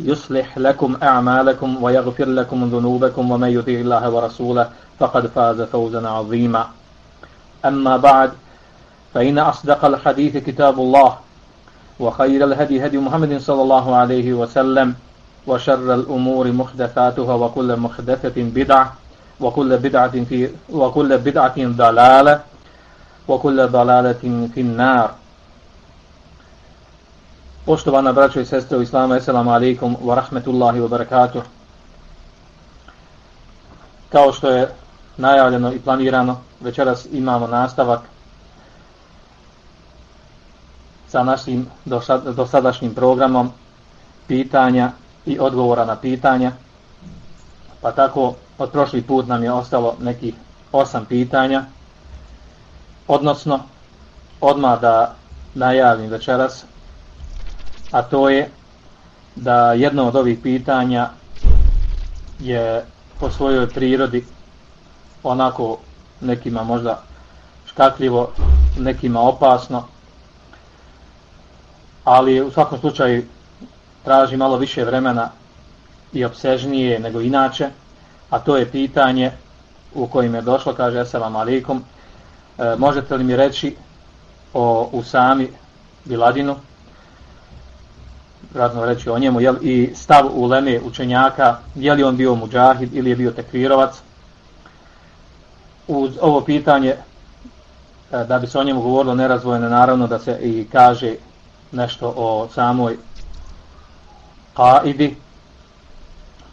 يصلح لكم أعمالكم ويغفر لكم ذنوبكم ومن يطيع الله ورسوله فقد فاز فوزا عظيما. أما بعد فإن أصدق الحديث كتاب الله وخير الهدي هدي محمد صلى الله عليه وسلم وشر الأمور محدثاتها وكل محدثة بدعة وكل بدعة في وكل بدعة ضلالة وكل ضلالة في النار. Poštovana braćo i sestre u Islamu, eselamu alaikum wa rahmetullahi wa barakatuh. Kao što je najavljeno i planirano, večeras imamo nastavak sa našim dosadašnjim programom pitanja i odgovora na pitanja. Pa tako, od prošli put nam je ostalo nekih osam pitanja. Odnosno, odmah da najavim večeras, a to je da jedno od ovih pitanja je po svojoj prirodi onako nekima možda škakljivo, nekima opasno, ali u svakom slučaju traži malo više vremena i obsežnije nego inače, a to je pitanje u kojim je došlo, kaže Esalam alikum, e, možete li mi reći o Usami Biladinu, razno reći o njemu, jel, i stav u Leme učenjaka, je li on bio muđahid ili je bio tekvirovac. Uz ovo pitanje, e, da bi se o njemu govorilo nerazvojeno, naravno da se i kaže nešto o samoj kaidi.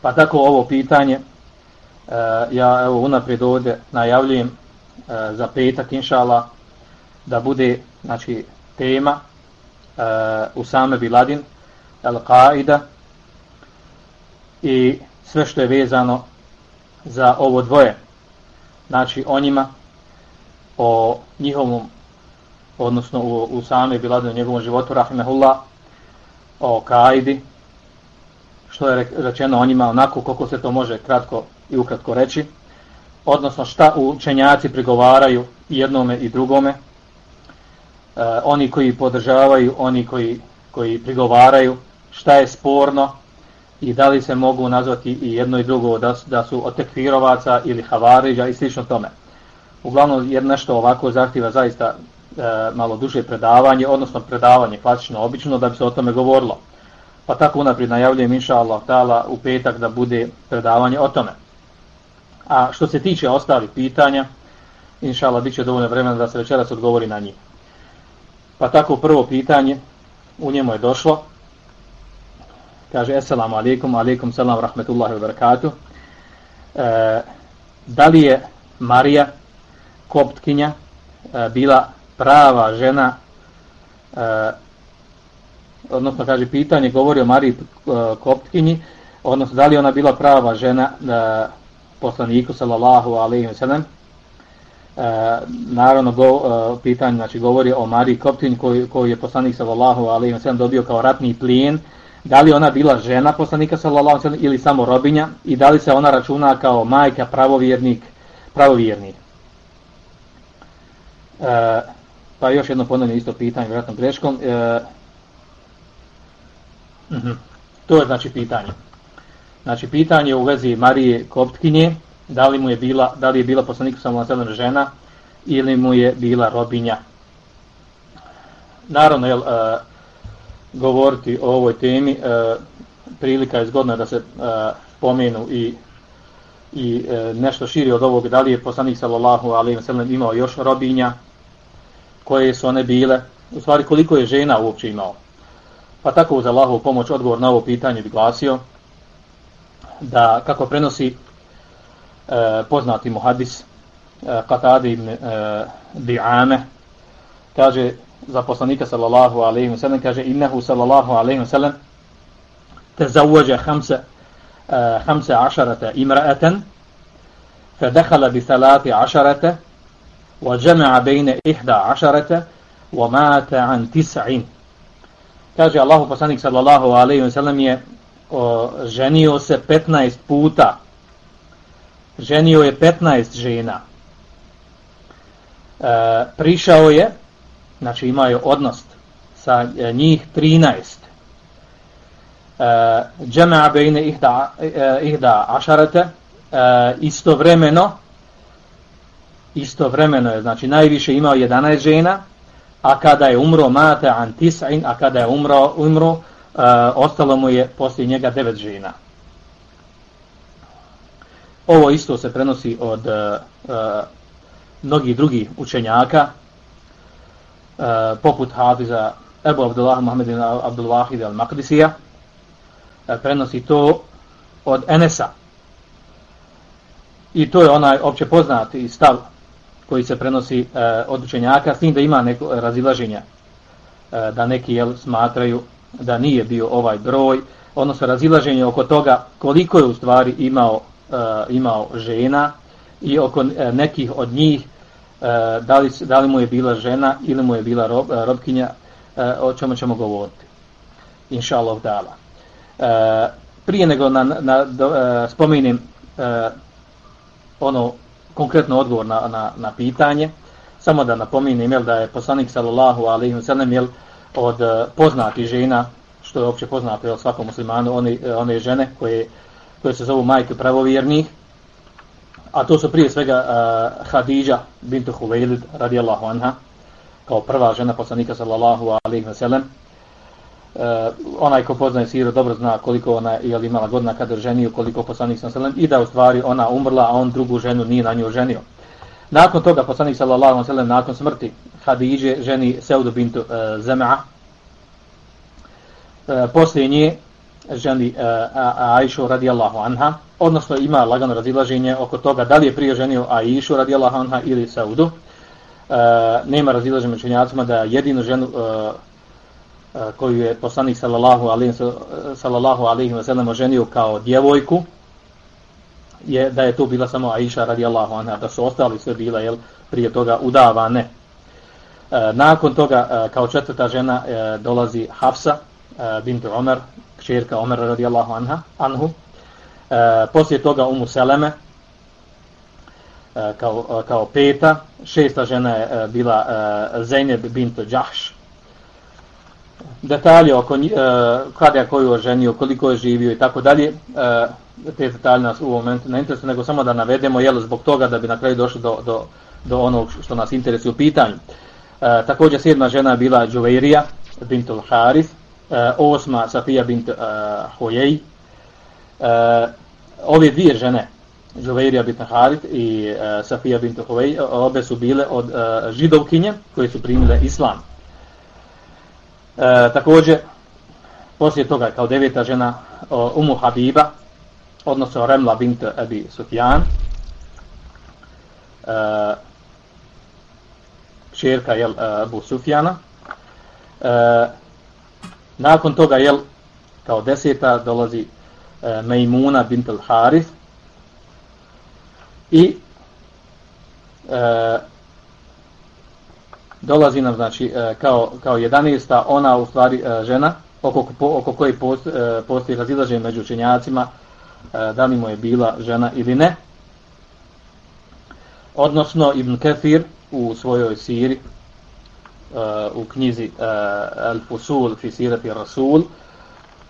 Pa tako ovo pitanje, e, ja evo unaprijed ovdje najavljujem e, za petak, inšala, da bude znači, tema u same Biladin, Al-Qaida i sve što je vezano za ovo dvoje. Znači o njima, o njihovom, odnosno u, u same Biladu, njegovom životu, Rahimehullah, o Kaidi, što je rečeno o njima onako koliko se to može kratko i ukratko reći, odnosno šta učenjaci prigovaraju jednome i drugome, e, oni koji podržavaju, oni koji, koji prigovaraju, šta je sporno i da li se mogu nazvati i jedno i drugo da, da su od ili havariđa i slično tome. Uglavnom, jer nešto ovako zahtjeva zaista e, malo duže predavanje, odnosno predavanje klasično, obično, da bi se o tome govorilo. Pa tako unaprijed najavljujem, inša Allah, tala, u petak da bude predavanje o tome. A što se tiče ostalih pitanja, inša Allah, bit će dovoljno vremena da se večeras odgovori na njih. Pa tako prvo pitanje, u njemu je došlo, kaže assalamu alaikum, alaikum salam rahmetullahi wa barakatuh. E, da li je Marija koptkinja e, bila prava žena e, odnosno kaže pitanje govori o Mariji e, koptkinji odnosno da li ona bila prava žena e, poslaniku sallallahu alaihi wa sallam e, naravno go, e, pitanje znači govori o Mariji koptkinji koju, koji je poslanik sallallahu alaihi wa sallam dobio kao ratni plijen da li ona bila žena poslanika sallallahu alejhi ili samo robinja i da li se ona računa kao majka pravovjernik pravovjernik? E, pa još jedno ponovno isto pitanje vjerojatno greškom. E, uh -huh. to je znači pitanje. Znači pitanje u vezi Marije Koptkinje da li mu je bila da li je bila poslanik sallallahu alejhi žena ili mu je bila robinja. Naravno jel e, govoriti o ovoj temi, e, prilika je zgodna da se e, spomenu i i e, nešto širi od ovog, da li je poslanik sallallahu alaihi wa sallam imao još robinja, koje su one bile, u stvari koliko je žena uopće imao. Pa tako uz Allahovu pomoć odgovor na ovo pitanje bi glasio da kako prenosi e, poznati muhadis e, Qatadi ibn e, Bi'ame kaže za poslanika sallallahu alaihi wa sallam kaže innehu sallallahu alaihi wa sallam tezawwaja khamsa خمس عشرة امرأة فدخل بثلاث عشرة وجمع بين إحدى عشرة ومات عن تسع kaže Allahu poslanik sallallahu alejhi ve sellem je o, ženio se 15 puta. Ženio je 15 žena. E, prišao je, znači imaju odnos sa e, njih 13. E, džema bejne ihda, e, ihda ašarate, istovremeno, istovremeno je, znači najviše imao 11 žena, a kada je umro mate antisain, a kada je umro, umro e, ostalo mu je poslije njega devet žena. Ovo isto se prenosi od e, mnogih drugih učenjaka, Eh, poput Hafiza Ebu Abdullah Muhammed Abdul Wahid al-Maqdisija, eh, prenosi to od Enesa. I to je onaj opće poznati stav koji se prenosi eh, od učenjaka, s tim da ima neko razilaženja, da neki jel, smatraju da nije bio ovaj broj, odnosno razilaženje oko toga koliko je u stvari imao, imao žena i oko nekih od njih E, da, li, da li mu je bila žena ili mu je bila rob, e, robkinja, e, o čemu ćemo govoriti. Inša Allah dala. Prije nego na, na, do, uh, ono konkretno odgovor na, na, na pitanje. Samo da napominem jel, da je poslanik sallallahu alaihi wa sallam jel, od poznati žena, što je opće poznato jel, svakom muslimanu, one, one žene koje, koje se zovu majke pravovjernih, a to su prije svega uh, Hadidža bintu Huveilid radijallahu anha, kao prva žena poslanika sallallahu alaihi veselem. uh, e, onaj ko poznaje siru dobro zna koliko ona je imala godina kada ženio, koliko poslanik sam sallam, i da u stvari ona umrla, a on drugu ženu nije na nju ženio. Nakon toga poslanik sallallahu alejhi ve sellem nakon smrti Hadidže ženi Seudu bintu e, uh, Zema'a, Uh, e, poslije nje ženi uh, Aishu radijallahu anha, odnosno ima lagano razilaženje oko toga da li je prije ženio Aishu radijallahu anha ili Saudu. Uh, nema razilaženja među učenjacima da jedinu ženu uh, koju je poslanik sallallahu alejhi sallallahu alejhi ve sellem oženio kao djevojku je da je to bila samo Aisha radijallahu anha da su ostali sve bila jel prije toga udavane e, nakon toga e, kao četvrta žena e, dolazi Hafsa e, bint Omer kćerka Omer radijallahu anha anhu e, poslije toga Umu Seleme e, kao, e, kao peta šesta žena je e, bila e, Zeynep bint Jahsh detalje oko e, kada je koju oženio, koliko je živio i tako dalje, e, te detalje nas u ovom momentu ne interesuje, nego samo da navedemo jel, zbog toga da bi na kraju došli do, do, do onog što nas interesuje u pitanju. E, također sedma žena je bila Džuveirija bint Harith, e, osma Safija bint e, Hojej. Uh, ove dvije žene, Džuveirija bint Harit i uh, Safija bint Huvej, obe su bile od uh, židovkinje koje su primile islam. E, također, poslije toga kao deveta žena o, Umu Habiba, odnosno Remla bint Abi Sufjan, e, čerka jel, Abu Sufjana. E, nakon toga, jel, kao deseta dolazi E, Mejmuna bint al Harith i e, dolazi nam znači e, kao kao 11. ona u stvari e, žena oko oko koje postoji, e, postoji razilaženje među učenjacima e, da li mu je bila žena ili ne. Odnosno Ibn Kefir u svojoj siri e, u knjizi Al-Fusul fi sirati Rasul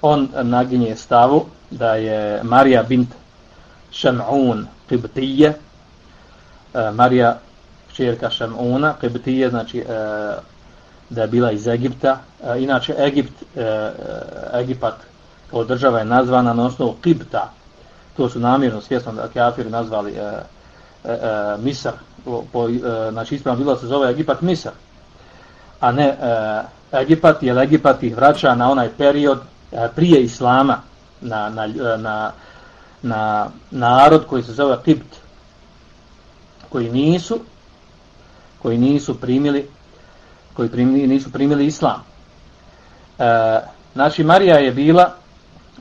on naginje stavu da je Marija bint Šan'un Qibtije. E, Marija čerka Šamuna, Qibtije, znači e, da je bila iz Egipta. E, inače, Egipt, Egipat kao država je nazvana na osnovu Qibta, to su namjerno svjesno da kafiri nazvali Misar, po, znači ispravno bila se zove Egipat Misar, a ne Egipat, jer Egipat ih vraća na onaj period prije Islama, na, na, na, na narod koji se zove Kipt, koji nisu koji nisu primili koji primili, nisu primili islam. E, znači Marija je bila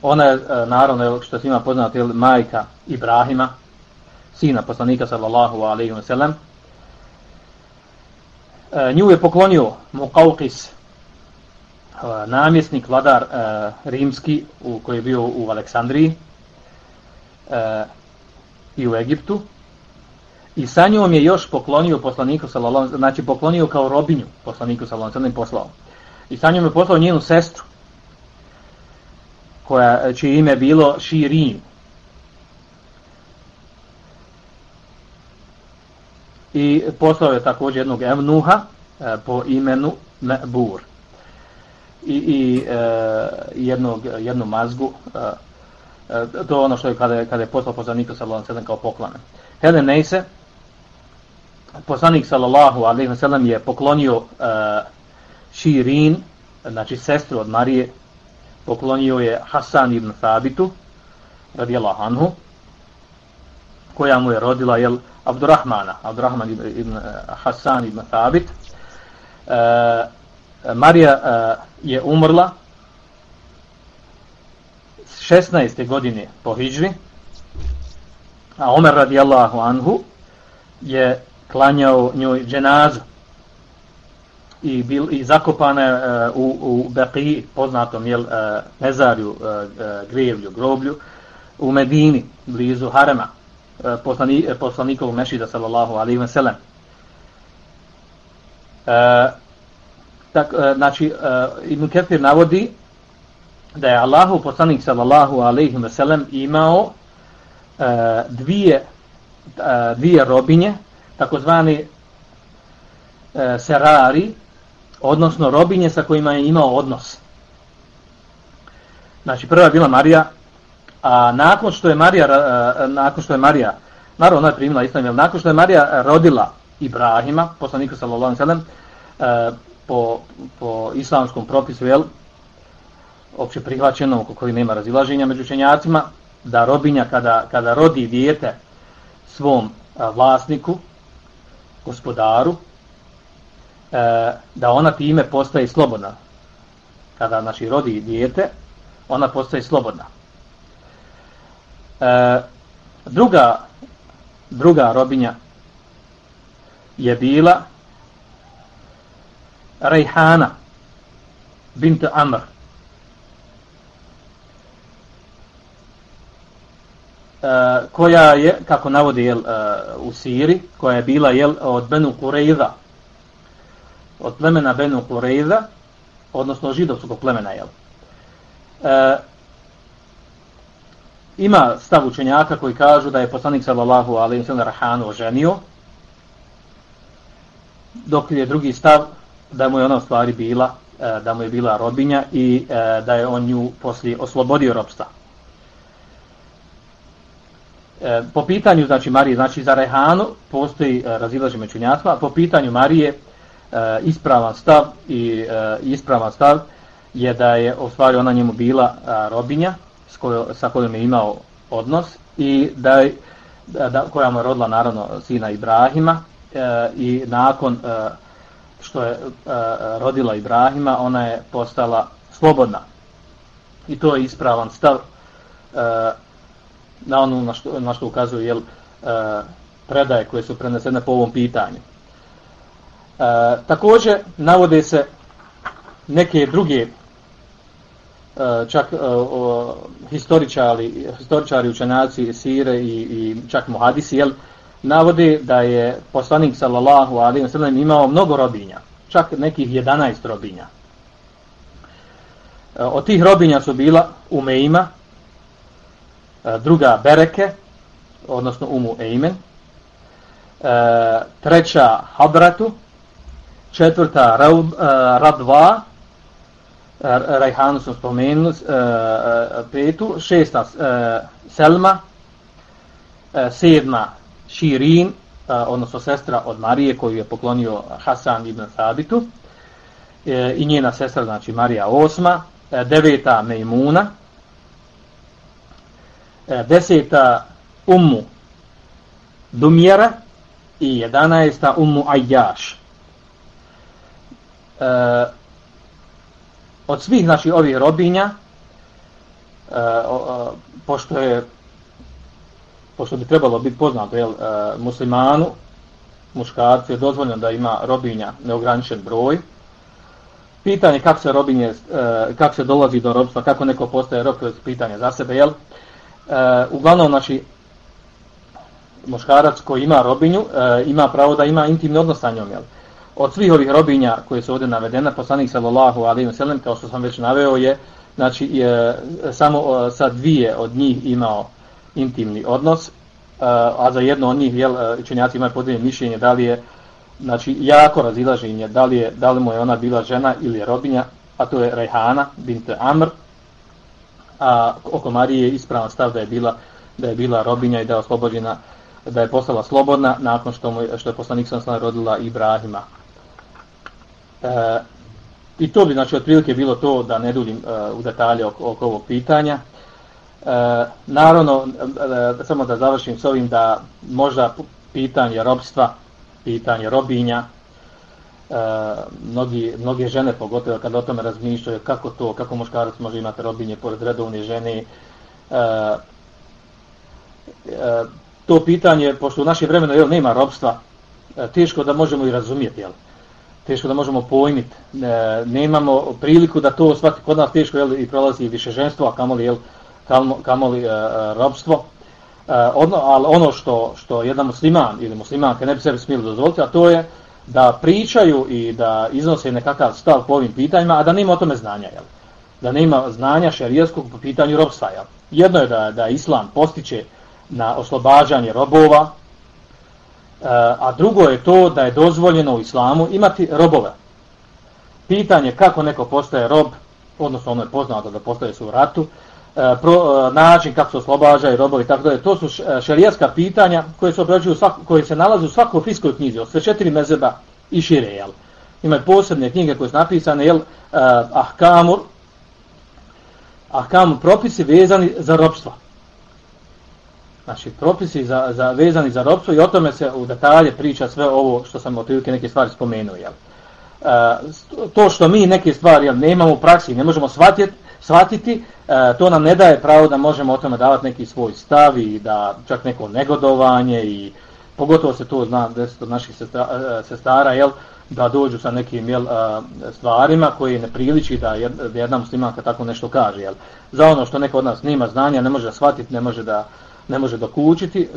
ona je e, naravno što se ima poznati majka Ibrahima sina poslanika sallallahu alejhi ve sellem e, nju je poklonio Muqawqis namjesnik vladar e, rimski u koji je bio u Aleksandriji e, i u Egiptu. I sa njom je još poklonio poslaniku sallallahu znači poklonio kao robinju poslaniku sallallahu alejhi poslao. I sa njom je poslao njenu sestru koja čije ime bilo Širin. I poslao je također jednog evnuha e, po imenu Mebur i, i e, jednog, jednu mazgu e, e, to je ono što je kada je, kada je poslao poslanika sallallahu alejhi kao poklane. Helen Neise poslanik sallallahu alejhi ve sellem je poklonio e, Širin, znači sestru od Marije, poklonio je Hasan ibn Thabitu radijallahu anhu koja mu je rodila jel Abdurrahmana, Abdurrahman ibn, ibn e, Hasan ibn Thabit. e, Marija uh, je umrla 16. godine po Hidžvi, a Omer radijallahu anhu je klanjao njoj dženazu i bil i zakopana je uh, u u Baqi poznatom jel uh, mezarju uh, grevlju groblju u Medini blizu Harema uh, poslani, uh, poslanikovog mešida sallallahu alejhi ve sellem uh, tak e, znači e, Ibn Kathir navodi da je Allahu poslanik sallallahu alaihi ve sellem imao e, dvije dvije robinje takozvani serari, odnosno robinje sa kojima je imao odnos. Znači prva je bila Marija, a nakon što je Marija, nakon što je Marija, naravno ona je primila islam, nakon što je Marija rodila Ibrahima, poslaniku sallallahu alaihi ve sellem, po, po islamskom propisu, jel, opće prihvaćeno, oko koji nema razilaženja među učenjacima, da robinja kada, kada rodi dijete svom a, vlasniku, gospodaru, e, da ona time postaje slobodna. Kada naši rodi dijete, ona postaje slobodna. E, druga, druga robinja je bila Rejhana bint Amr. uh, koja je, kako navodi jel, uh, u Siri, koja je bila jel, od Benu Kureiza, od plemena Benu Kureiza, odnosno židovskog plemena. Jel. Uh, ima stav učenjaka koji kažu da je poslanik sallallahu alaihi wa sallam Rahanu oženio, dok je drugi stav da mu je ona u stvari bila, e, da mu je bila robinja i e, da je on nju poslije oslobodio robstva. E, po pitanju znači Marije, znači za Rehanu postoji e, razilaženje među po pitanju Marije ispravan stav i ispravan stav je da je u stvari ona njemu bila robinja s kojom, sa kojom je imao odnos i da je da, koja mu je rodila naravno sina Ibrahima i nakon što je e, rodila Ibrahima ona je postala slobodna i to je ispravan stav e, na ono na što, na što ukazuje jel, e, predaje koje su prenesene po ovom pitanju. E, također navode se neke druge uh, čak e, o, historičari, historičari učenjaci Sire i, i čak muhadisi jel, navodi da je poslanik sallallahu alaihi wa sallam imao mnogo robinja, čak nekih 11 robinja. E, od tih robinja su bila Umeima, e, druga Bereke, odnosno Umu Eimen, e, treća Habratu, četvrta Radva, Rajhanu smo spomenuli, petu, šesta Selma, sedma Širin, odnosno sestra od Marije koju je poklonio Hasan ibn Sabitu e, i njena sestra, znači Marija osma, e, deveta Mejmuna, e, deseta Ummu Dumjera. I jedanaesta Ummu Ajjaš. E, od svih znači ovih robinja e, o, pošto je pošto bi trebalo biti poznato jel, e, muslimanu muškarcu je dozvoljeno da ima robinja neograničen broj. Pitanje kako se robinje e, kako se dolazi do robstva kako neko postaje rob to je pitanje za sebe jel. E, uglavnom znači muškarac koji ima robinju ima pravo da ima intimni odnos sa njom jel. Od svih ovih robinja koje su ovdje navedene, poslanik sallallahu alejhi ve sellem kao što sam već naveo je, znači je samo sa dvije od njih imao intimni odnos, e, a za jedno od njih jel, e, učenjaci imaju podijeljeno mišljenje da li je znači jako razilaženje da li je da li mu je ona bila žena ili je robinja, a to je Rejhana bint Amr. A oko Marije je ispravan stav da je bila da je bila robinja i da je oslobođena da je postala slobodna nakon što mu što je poslanik sam rodila Ibrahima E, I to bi, znači, otprilike bilo to da ne duljim e, u detalje oko, oko ovog pitanja. E, naravno, e, samo da završim s ovim da možda pitanje robstva, pitanje robinja, e, mnogi, mnoge žene, pogotovo kad o tome razmišljaju kako to, kako muškarac može imati robinje pored redovne žene, e, e, to pitanje, pošto u našem vremenu jel, nema robstva, e, teško da možemo i razumijeti, jel? teško da možemo pojmiti. E, nemamo priliku da to svaki kod nas teško jel, i prolazi više ženstvo, a kamoli, jel, kamoli e, e, robstvo. E, ono, ali ono što, što jedan musliman ili muslimanka ne bi sebi smijeli dozvoliti, a to je da pričaju i da iznose nekakav stav po ovim pitanjima, a da nema o tome znanja. Jel? Da nema znanja šarijeskog po pitanju robstva. Jel? Jedno je da, da islam postiče na oslobađanje robova, e, a drugo je to da je dozvoljeno u islamu imati robove. Pitanje kako neko postaje rob, odnosno ono je poznato da postaje su u ratu, E, pro, e, način kako se oslobađaju robovi, tako da je, to su šarijaska e, pitanja koje se obrađuju svako, koje se nalaze u svakoj fiskoj knjizi, od sve četiri mezeba i šire, jel? Imaju posebne knjige koje su napisane, jel, ahkamur, ahkamur propisi vezani za robstvo znači propisi za, za vezani za robstvo i o tome se u detalje priča sve ovo što sam otprilike neke stvari spomenuo. Jel? E, to što mi neke stvari jel, nemamo u praksi, ne možemo shvatiti, shvatiti e, to nam ne daje pravo da možemo o tome davati neki svoj stav i da čak neko negodovanje i pogotovo se to zna desiti od naših sestara, e, sestara jel, da dođu sa nekim jel, e, stvarima koji ne priliči da jedna muslimanka tako nešto kaže. Jel. Za ono što neko od nas nima znanja, ne može da shvatiti, ne može da ne može dokučiti, e,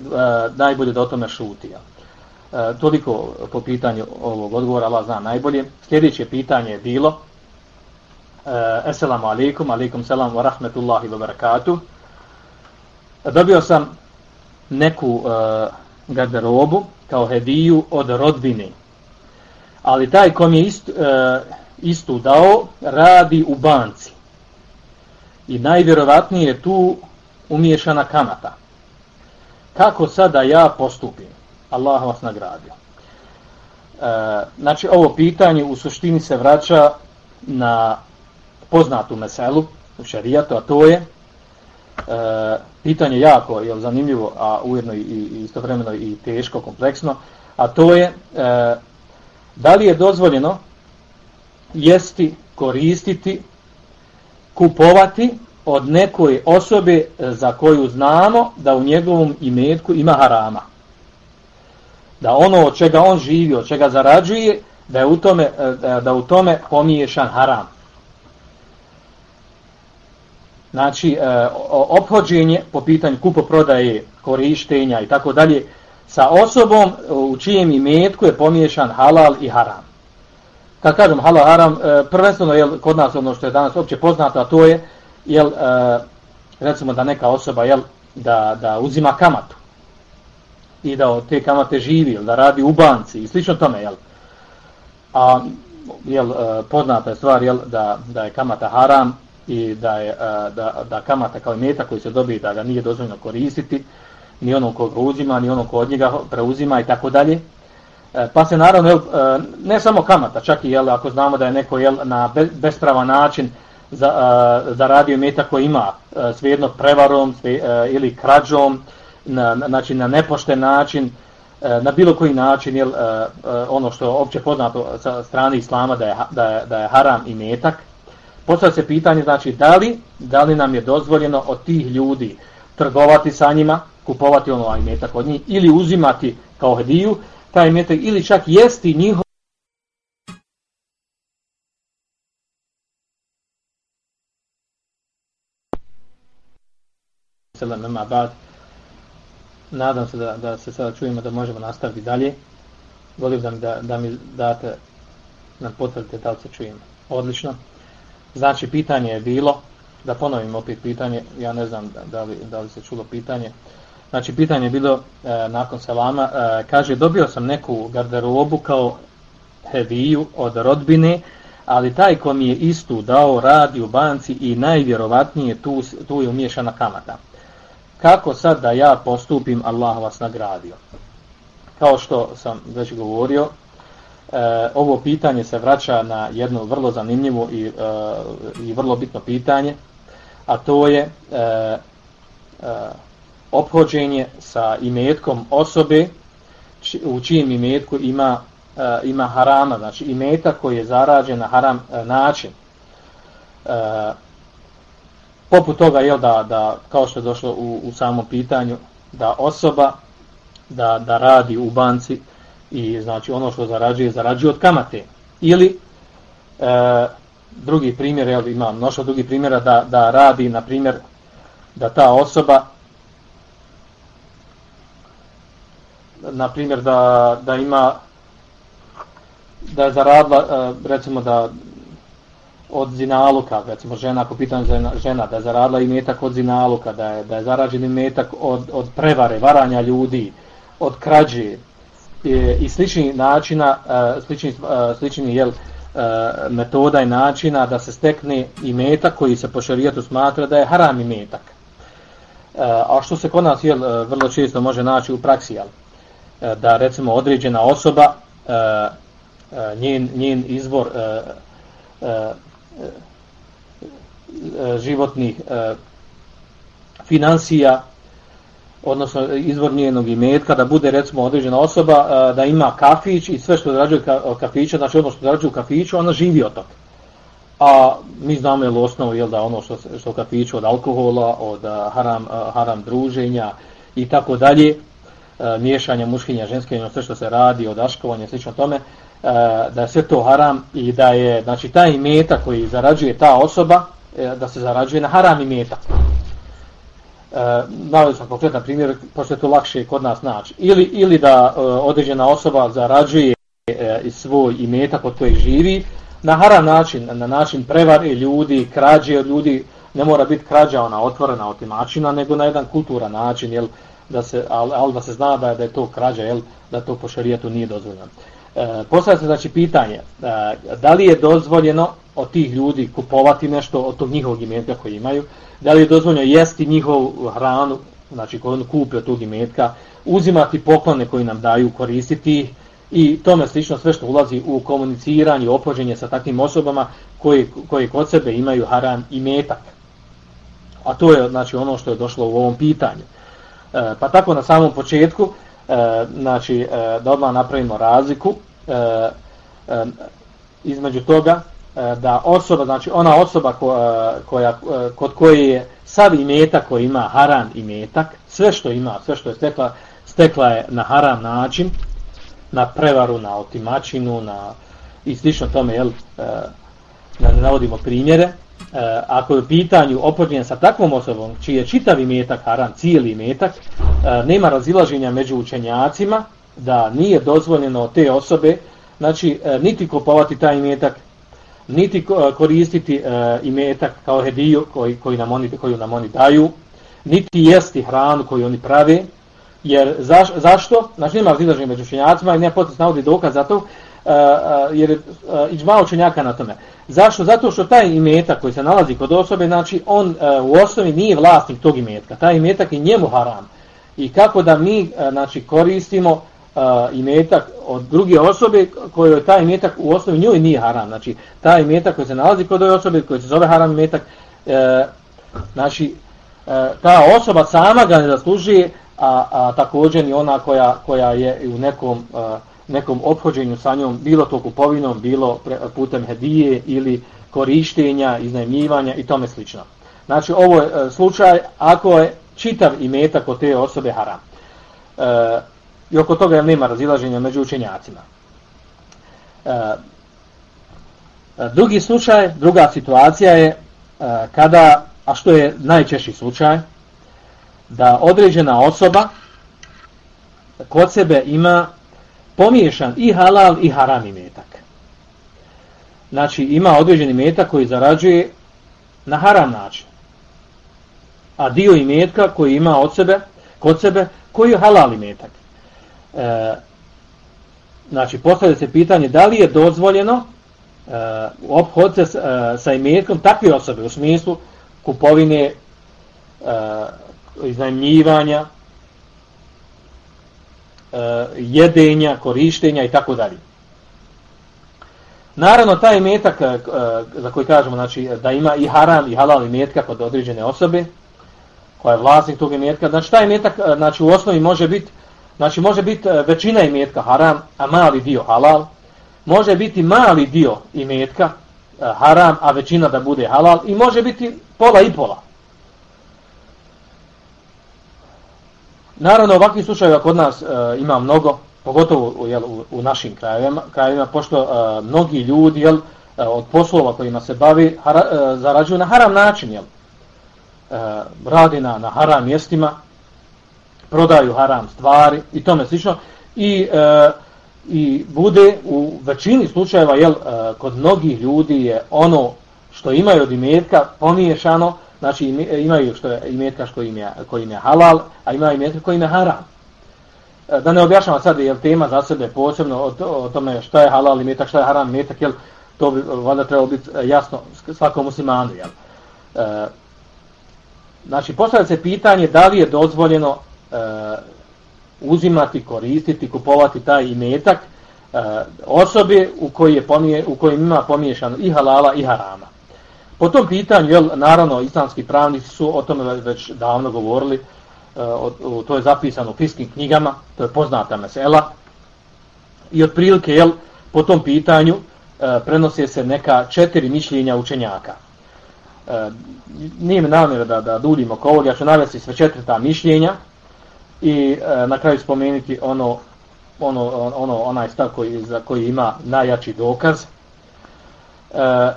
najbolje da o tome šuti. E, toliko po pitanju ovog odgovora, Allah zna najbolje. Sljedeće pitanje je bilo e, Assalamu alaikum, alaikum selam wa rahmetullahi wa barakatuh. Dobio sam neku uh, garderobu kao hediju od rodbine. Ali taj kom je ist, uh, eh, istu dao radi u banci. I najvjerovatnije je tu umiješana kamata kako sada ja postupim? Allah vas nagradio. E, znači, ovo pitanje u suštini se vraća na poznatu meselu u šarijatu, a to je e, pitanje jako je zanimljivo, a ujedno i, i istovremeno i teško, kompleksno, a to je e, da li je dozvoljeno jesti, koristiti, kupovati od nekoj osobe e, za koju znamo da u njegovom imetku ima harama. Da ono od čega on živi, od čega zarađuje, da je u tome, e, da u tome pomiješan haram. Znači, e, obhođenje po pitanju kupoprodaje, korištenja i tako dalje, sa osobom u čijem imetku je pomiješan halal i haram. Kad kažem halal haram, e, prvenstveno je kod nas ono što je danas opće poznato, a to je jel, e, recimo da neka osoba jel, da, da uzima kamatu i da od te kamate živi, jel, da radi u banci i slično tome, jel, a jel, uh, poznata je stvar jel, da, da je kamata haram i da je da, da kamata kao meta koji se dobije da ga nije dozvoljeno koristiti, ni onom ko ga uzima, ni onom ko od njega preuzima i tako dalje. E, pa se naravno, jel, e, ne samo kamata, čak i jel, ako znamo da je neko jel, na bespravan način za, zaradio meta koji ima e, svejedno prevarom sve, ili krađom, na, znači na nepošten način, na bilo koji način, jel, ono što je opće poznato sa strane Islama da je, da je, da je haram i metak, postavlja se pitanje, znači, da li, da li nam je dozvoljeno od tih ljudi trgovati sa njima, kupovati ono ovaj metak od njih, ili uzimati kao hediju taj metak, ili čak jesti njihov selam nema bad. Nadam se da, da se sada čujemo da možemo nastaviti dalje. Volim da mi, da, da mi date nam potvrdite da li se čujemo. Odlično. Znači, pitanje je bilo, da ponovim opet pitanje, ja ne znam da, li, da li se čulo pitanje. Znači, pitanje je bilo e, nakon selama, e, kaže, dobio sam neku garderobu kao heviju od rodbine, ali taj ko mi je istu dao radi u banci i najvjerovatnije tu, tu je umješana kamata kako sad da ja postupim, Allah vas nagradio. Kao što sam već govorio, e, ovo pitanje se vraća na jedno vrlo zanimljivo i, e, i vrlo bitno pitanje, a to je eh, e, e, obhođenje sa imetkom osobe či, u čijem imetku ima, e, ima harama, znači imeta koji je zarađen na haram e, način. E, poput toga je da, da kao što je došlo u, u samom pitanju da osoba da, da radi u banci i znači ono što zarađuje zarađuje od kamate. Ili e, drugi primjer jel, imam mnoštvo drugih primjera da, da radi na primjer da ta osoba na primjer da, da ima da je zaradila e, recimo da od zinaluka, recimo žena, ako pitam žena, žena da je zaradila imetak od zinaluka, da je, da je zarađen imetak od, od prevare, varanja ljudi, od krađe i, i slični načina, e, slični, slični e, jel, e, metoda i načina da se stekne imetak koji se po šerijatu smatra da je haram imetak. A što se kod nas jel, vrlo često može naći u praksi, jel, da recimo određena osoba, njen, njen izvor životnih financija odnosno izvor njenog imetka da bude recimo određena osoba e, da ima kafić i sve što zarađuje od e, kafića znači ono što zarađuje u kafiću ona živi od toga a mi znamo je osnovu jel da ono što, što kafiću od alkohola od e, haram, haram druženja i tako dalje miješanja muškinja ženskinja ono sve što se radi od aškovanja slično tome da je sve to haram i da je znači taj imetak koji zarađuje ta osoba da se zarađuje na haram imetak. E, navali smo konkretan primjer, pošto je to lakše kod nas naći. Ili, ili da e, određena osoba zarađuje e, i svoj imetak od kojeg živi na haram način, na način prevare ljudi, krađe od ljudi, ne mora biti krađa ona otvorena otimačina, nego na jedan kulturan način, jel, da se, ali, al da se zna da je, da je to krađa, jel, da to po šarijetu nije dozvoljeno. E, postavlja se znači pitanje e, da li je dozvoljeno od tih ljudi kupovati nešto od tog njihovog imetka koji imaju, da li je dozvoljeno jesti njihovu hranu, znači koju on kupi od tog imetka, uzimati poklone koji nam daju, koristiti i tome slično sve što ulazi u komuniciranje i opođenje sa takvim osobama koji, koji kod sebe imaju haram i metak. A to je znači ono što je došlo u ovom pitanju. E, pa tako na samom početku, e, znači e, da odmah napravimo razliku, E, e, između toga e, da osoba, znači ona osoba koja, e, koja, e, kod koje je sav imetak koji ima haram imetak, sve što ima, sve što je stekla, stekla je na haram način, na prevaru, na otimačinu, na i slično tome, jel, e, da ne navodimo primjere, e, ako je u pitanju opođenja sa takvom osobom, čiji je čitav imetak haram, cijeli imetak, e, nema razilaženja među učenjacima, da nije dozvoljeno te osobe, znači e, niti kupovati taj imetak, niti e, koristiti e, imetak kao hediju koji, koji nam oni, koju nam oni daju, niti jesti hranu koju oni prave, jer zaš, zašto? Znači nema razilaženja među učenjacima i nema potres navodi dokaz za to, jer je iđma učenjaka na tome. Zašto? Zato što taj imetak koji se nalazi kod osobe, znači on u osnovi nije vlasnik tog imetka. Taj imetak je njemu haram i kako da mi znači, koristimo a, imetak od druge osobe kojoj je taj imetak u osnovi njoj nije haram. Znači, taj imetak koji se nalazi kod ove osobe, koji se zove haram imetak, e, znači, e, ta osoba sama ga ne zaslužuje, a, a također i ona koja, koja je u nekom, a, nekom obhođenju sa njom, bilo to kupovinom, bilo putem hedije ili korištenja, iznajmljivanja i tome slično. Znači, ovo je e, slučaj ako je čitav imetak od te osobe haram. E, I oko toga nema razilaženja među učenjacima. E, e, drugi slučaj, druga situacija je e, kada, a što je najčešći slučaj, da određena osoba kod sebe ima pomiješan i halal i haram imetak. Znači ima određeni imetak koji zarađuje na haram način. A dio imetka koji ima od sebe, kod sebe, koji je halal imetak e, znači postavlja se pitanje da li je dozvoljeno e, obhod se e, sa imetkom takve osobe u smislu kupovine e, iznajmljivanja e, jedenja, korištenja i tako dalje. Naravno, taj imetak e, e za koji kažemo znači, da ima i haram i halal imetka kod određene osobe, koja je vlasnik tog imetka, znači taj imetak e, znači, u osnovi može biti Znači može biti e, većina imetka haram, a mali dio halal. Može biti mali dio imetka e, haram, a većina da bude halal. I može biti pola i pola. Naravno, ovakvih slučajeva kod nas e, ima mnogo, pogotovo jel, u, u našim krajevima, krajevima pošto e, mnogi ljudi jel, e, od poslova kojima se bavi hara, e, zarađuju na haram način. Jel. E, radi na, na haram mjestima, prodaju haram stvari i tome slično. I e, i bude u većini slučajeva jel e, kod mnogih ljudi je ono što imaju od imetka pomiješano znači e, imaju što je imetka što im je koji im je halal a imaju imetka koji im je haram. E, da ne objašnjavam sad jel, tema za sebe posebno o, o tome šta je halal imetak šta je haram imetak jel to bi valjda trebalo biti e, jasno svakom muslimanu jel. E, znači postavlja se pitanje da li je dozvoljeno Eh, uzimati, koristiti, kupovati taj imetak eh, osobe u kojoj, je pomije, u kojoj ima pomiješano i halala i harama. Po tom pitanju, jel, naravno, islamski pravnici su o tome već davno govorili, uh, o, o, to je zapisano u fiskim knjigama, to je poznata mesela, i otprilike, jel, po tom pitanju uh, prenose se neka četiri mišljenja učenjaka. Uh, nije mi namjera da, da duljimo oko ovog, ja ću navesti sve četiri ta mišljenja, i e, na kraju spomenuti ono ono ono onaj stav koji za koji ima najjači dokaz. E,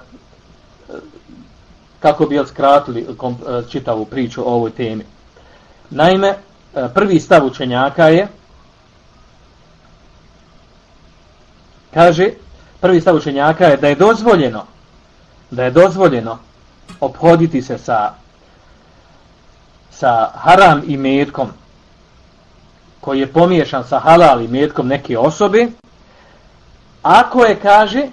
kako bi skratili kom, e, čitavu priču o ovoj temi. Naime e, prvi stav učenjaka je kaže prvi stav učenjaka je da je dozvoljeno da je dozvoljeno obhoditi se sa sa haram i metkom koji je pomiješan sa halal i metkom neke osobe, ako je, kaže,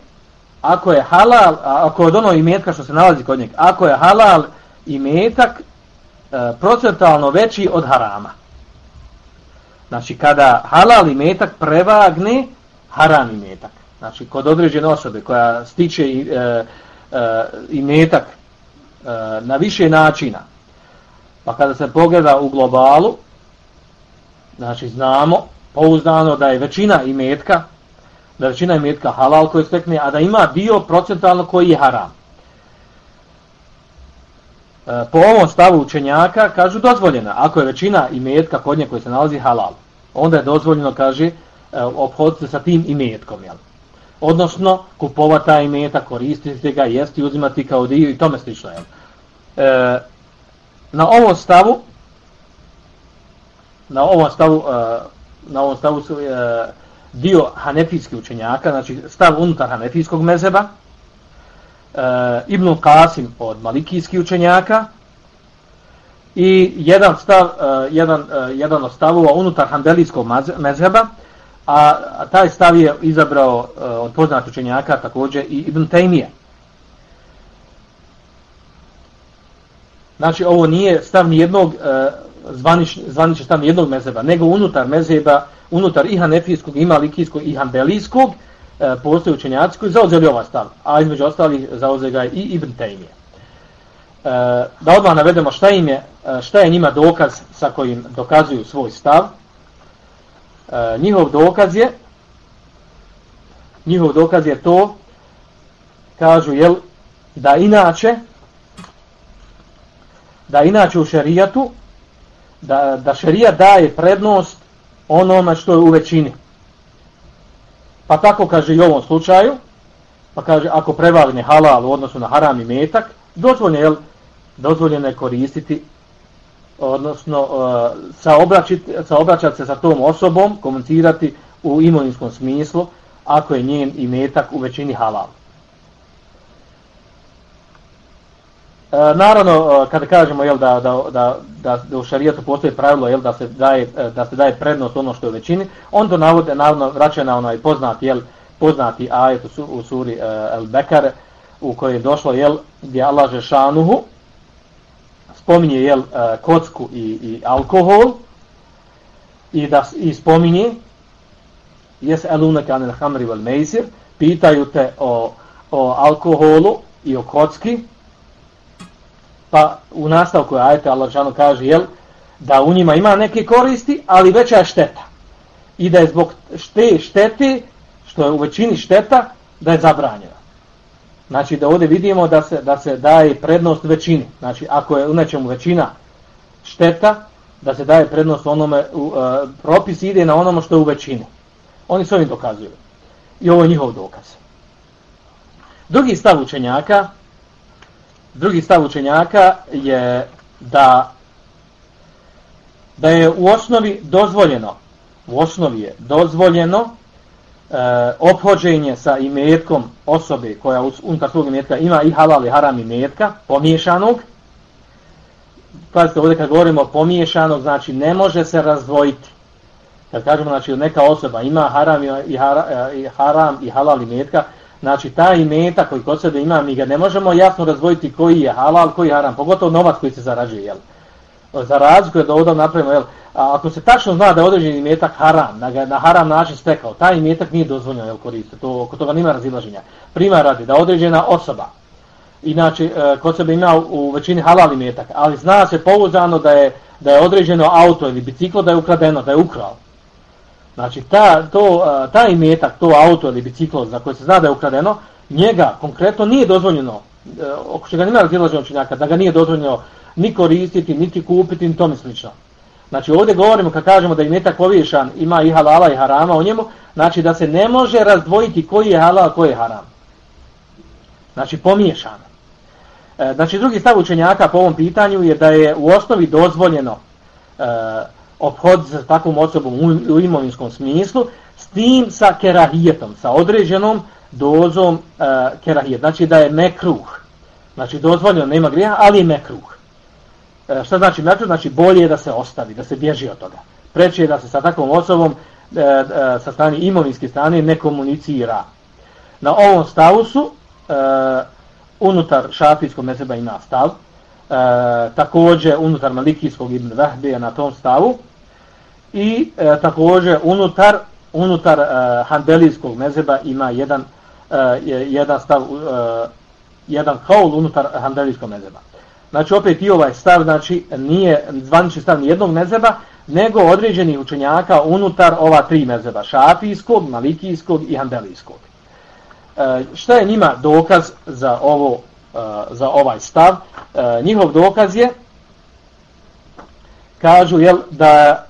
ako je halal, ako je od ono imetka što se nalazi kod njeg, ako je halal i metak e, procentalno veći od harama. Znači, kada halal i metak prevagne haram i metak. Znači, kod određene osobe koja stiče i, e, e, i metak e, na više načina, pa kada se pogleda u globalu, znači znamo pouzdano da je većina imetka da je većina imetka halal koji stekne, a da ima dio procentalno koji je haram. E, po ovom stavu učenjaka kažu dozvoljena, ako je većina imetka kod nje koji se nalazi halal, onda je dozvoljeno, kaže, e, obhoditi sa tim imetkom, jel? Odnosno, kupovati taj imetak, koristiti ga, jesti, uzimati kao dio i tome slično, jel? E, na ovom stavu na ovom stavu uh, na ovom stavu su uh, dio hanefijskih učenjaka, znači stav unutar hanefijskog mezeba, uh, e, Ibn Qasim od malikijskih učenjaka i jedan stav uh, jedan, uh, jedan od stavova unutar hanbelijskog mezheba, a, a taj stav je izabrao uh, od poznat učenjaka također i Ibn Taymije. Znači, ovo nije stav nijednog uh, zvanič, zvanični stav jednog mezeba, nego unutar mezeba, unutar i hanefijskog, i malikijskog, i hanbelijskog, e, postoje učenjaci koji zauzeli ovaj stav, a između ostalih zauze ga i Ibn Tejmije. E, da odmah navedemo šta im je, e, šta je njima dokaz sa kojim dokazuju svoj stav. E, njihov dokaz je njihov dokaz je to kažu jel da inače da inače u šerijatu da, da šerija daje prednost onome što je u većini. Pa tako kaže i u ovom slučaju, pa kaže ako prevagne halal u odnosu na haram i metak, dozvoljeno je, dozvoljeno je koristiti, odnosno e, saobraćati, saobraćati se sa tom osobom, komentirati u imovinskom smislu, ako je njen i metak u većini halal. E, naravno, e, kada kažemo jel, da, da, da, da, da u šarijetu postoji pravilo jel, da, se daje, e, da se daje prednost ono što je u većini, on to navode, naravno, vraća na onaj poznati, jel, poznati ajet u, u suri e, uh, El Bekar, u kojoj je došlo, jel, gdje Allah Žešanuhu spominje, jel, uh, kocku i, i alkohol i da i spominje jes elunaka anil hamri vel meisir, pitaju te o, o alkoholu i o kocki, pa u nastavku ajte Allah žano kaže jel, da u njima ima neke koristi, ali veća je šteta. I da je zbog te štete, što je u većini šteta, da je zabranjena. Znači da ovdje vidimo da se, da se daje prednost većini. Znači ako je u nečemu većina šteta, da se daje prednost onome, u, uh, propis ide na onome što je u većini. Oni su ovim dokazuju. I ovo je njihov dokaz. Drugi stav učenjaka drugi stav učenjaka je da da je u osnovi dozvoljeno u osnovi je dozvoljeno e, obhođenje sa imetkom osobe koja unutar svog imetka ima i halal i haram imetka pomiješanog. Pazite ovdje kad govorimo pomiješanog znači ne može se razdvojiti. Kad kažemo znači neka osoba ima haram i, hara, i haram i halal imetka Znači, taj imeta koji kod sebe ima, mi ga ne možemo jasno razvojiti koji je halal, koji je haram, pogotovo novac koji se zarađuje, jel? Za razliku je da ovdje napravimo, jel? A ako se tačno zna da je određeni imetak haram, da ga na haram način stekao, taj imetak nije dozvoljeno, jel, koriste, to, oko toga nima razilaženja. Primar radi da određena osoba, inače, e, kod sebe ima u većini halal imetak, ali zna se pouzano da je, da je određeno auto ili biciklo da je ukradeno, da je ukrao. Znači, ta, to, taj imetak, to auto ili biciklo za koje se zna da je ukradeno, njega konkretno nije dozvoljeno, e, oko čega nima razilaženja učenjaka, da ga nije dozvoljeno ni koristiti, niti kupiti, ni tome slično. Znači, ovdje govorimo, kad kažemo da imetak poviješan ima i halala i harama u njemu, znači da se ne može razdvojiti koji je halal, koji je haram. Znači, pomiješano. E, znači, drugi stav učenjaka po ovom pitanju je da je u osnovi dozvoljeno e, obhoditi se s takvom osobom u, u imovinskom smislu, s tim sa kerahijetom, sa određenom dozom e, kerahijet. Znači da je mekruh. Znači dozvoljeno, nema grija, ali je mekruh. E, šta znači mekruh? Znači bolje je da se ostavi, da se bježi od toga. Preče je da se sa takvom osobom e, e, sa strane imovinske strane ne komunicira. Na ovom stavu su e, unutar šafijskog meseba ima stav, e, također unutar malikijskog ibn Vahbeja na tom stavu, i e, također unutar unutar e, handelijskog mezeba ima jedan e, jedan stav e, jedan kaul unutar handelijskog mezeba. Znači opet i ovaj stav znači nije zvanični stav jednog mezeba, nego određeni učenjaka unutar ova tri mezeba, šafijskog, malikijskog i handelijskog. E, šta je njima dokaz za ovo za ovaj stav? Njihov dokaz je kažu jel, da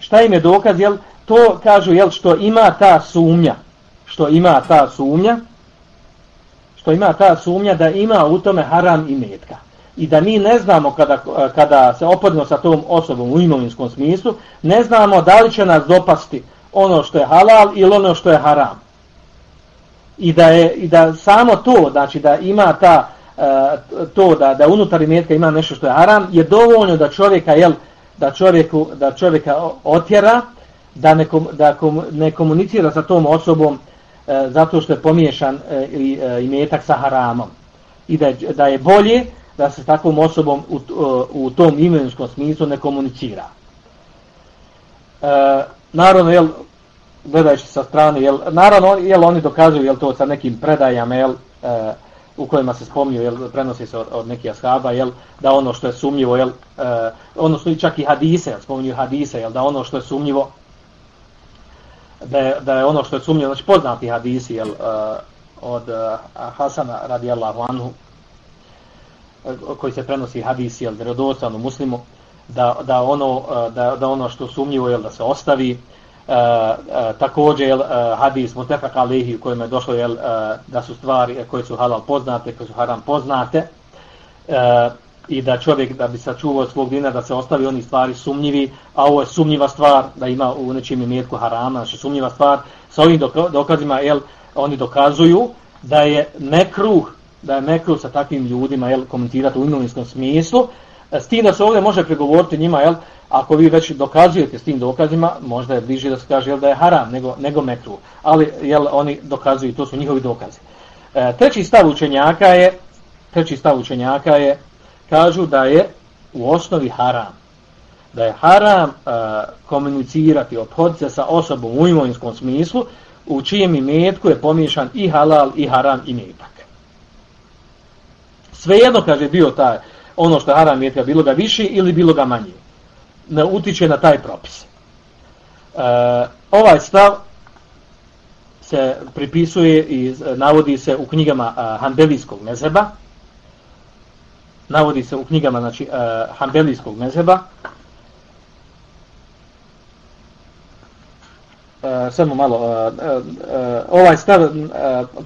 šta im je dokaz, jel, to kažu, jel, što ima ta sumnja, što ima ta sumnja, što ima ta sumnja da ima u tome haram i metka. I da mi ne znamo kada, kada se opadimo sa tom osobom u imovinskom smislu, ne znamo da li će nas dopasti ono što je halal ili ono što je haram. I da, je, i da samo to, znači da ima ta, e, to da, da unutar imetka ima nešto što je haram, je dovoljno da čovjeka, jel, da čovjeku da čovjeka otjera da ne, kom, da kom, ne komunicira sa tom osobom e, zato što je pomiješan e, e, imetak sa haramom. i da, da je bolje da se s takvom osobom u, e, u tom imenskom smislu ne komunicira. E, naravno, jel, gledajući sa strane, jel, naravno, jel, oni dokazuju jel, to sa nekim predajama, jel, e, u kojima se spominju, jel, prenosi se od, od nekih ashaba, jel, da ono što je sumnjivo, jel, e, odnosno i čak i hadise, jel, spominju hadise, jel, da ono što je sumnjivo, da je, da je ono što je sumnjivo, znači poznati hadisi, jel, e, od e, Hasana radijallahu anhu, e, koji se prenosi hadisi, jel, vjerodostan u muslimu, da, da, ono, e, da, da ono što sumnjivo, je da se ostavi, E, e, također uh, hadis mutefak alihi u kojem je došlo jel, e, da su stvari koje su halal poznate, koje su haram poznate e, i da čovjek da bi sačuvao svog dina da se ostavi oni stvari sumnjivi, a ovo je sumnjiva stvar da ima u nečim imetku harama, znači sumnjiva stvar. Sa ovim dokazima jel, oni dokazuju da je nekruh da je nekruh sa takvim ljudima jel, komentirati u imovinskom smislu E, s tim da se ovdje može pregovoriti njima jel, ako vi već dokazujete s tim dokazima, možda je bliže da se kaže jel, da je haram nego, nego mekru. Ali jel, oni dokazuju, to su njihovi dokazi. E, treći stav učenjaka je, treći stav učenjaka je, kažu da je u osnovi haram. Da je haram e, komunicirati, obhoditi se sa osobom u imovinskom smislu, u čijem imetku je pomiješan i halal i haram i metak. Svejedno, kaže, bio taj, ono što je haram imetka, bilo ga više ili bilo ga manje ne utiče na taj propis. E, ovaj stav se pripisuje i navodi se u knjigama a, Hanbelijskog mezeba. Navodi se u knjigama znači, a, Hanbelijskog mezeba. Uh, e, samo malo uh, uh, uh, ovaj stav uh,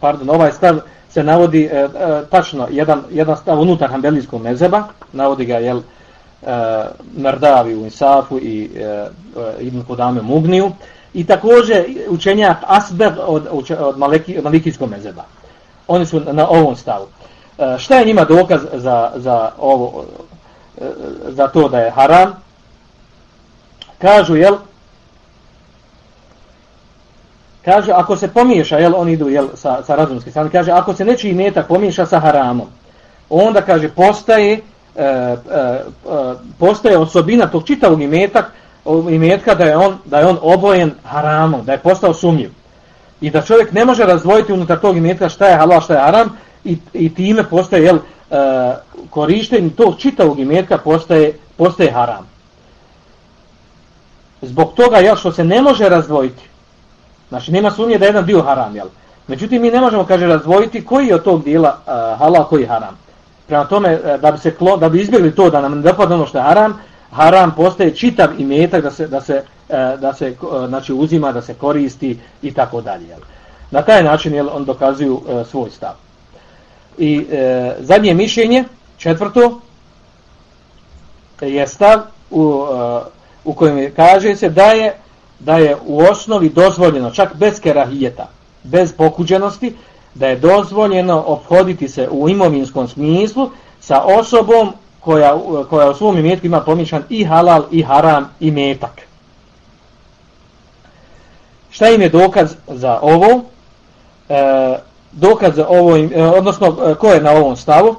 pardon ovaj stav se navodi e, e, tačno jedan jedan stav unutar Hanbelijskog mezeba navodi ga jel e, Mardavi u Insafu i uh, Ibn Kodame Mugniju i također učenjak Asber od, od Maleki, od Malikijskog mezeba. Oni su na ovom stavu. E, šta je njima dokaz za, za, ovo, e, za to da je haram? Kažu, jel, Kaže, ako se pomiješa, jel, oni idu jel, sa, sa razumske strane, kaže, ako se nečiji metak pomiješa sa haramom, onda, kaže, postaje e, e, e postaje osobina tog čitavog imetak, imetka da je on da je on obojen haramom, da je postao sumnjiv. I da čovjek ne može razdvojiti unutar tog imetka šta je halal, šta je haram i, i time postaje jel, e, korištenje tog čitavog imetka postaje, postaje haram. Zbog toga jel, što se ne može razdvojiti, znači nema sumnje da je jedan dio haram, jel? međutim mi ne možemo kaže razvojiti koji je od tog dijela uh, halal, koji je haram. Prema tome, eh, da bi, se klo, da bi izbjegli to da nam ne dopadne ono što je haram, haram postaje čitav imetak da se, da se, uh, da se uh, znači, uzima, da se koristi i tako dalje. Na taj način jel, on dokazuju svoj stav. I e, zadnje mišljenje, četvrto, je stav u, u kojem kaže se da je, da je u osnovi dozvoljeno, čak bez kerahijeta, bez pokuđenosti, da je dozvoljeno obhoditi se u imovinskom smislu sa osobom koja, koja u svom imetku ima pomišan i halal i haram i metak. Šta im je dokaz za ovo? E, dokaz za ovo, e, odnosno e, ko je na ovom stavu?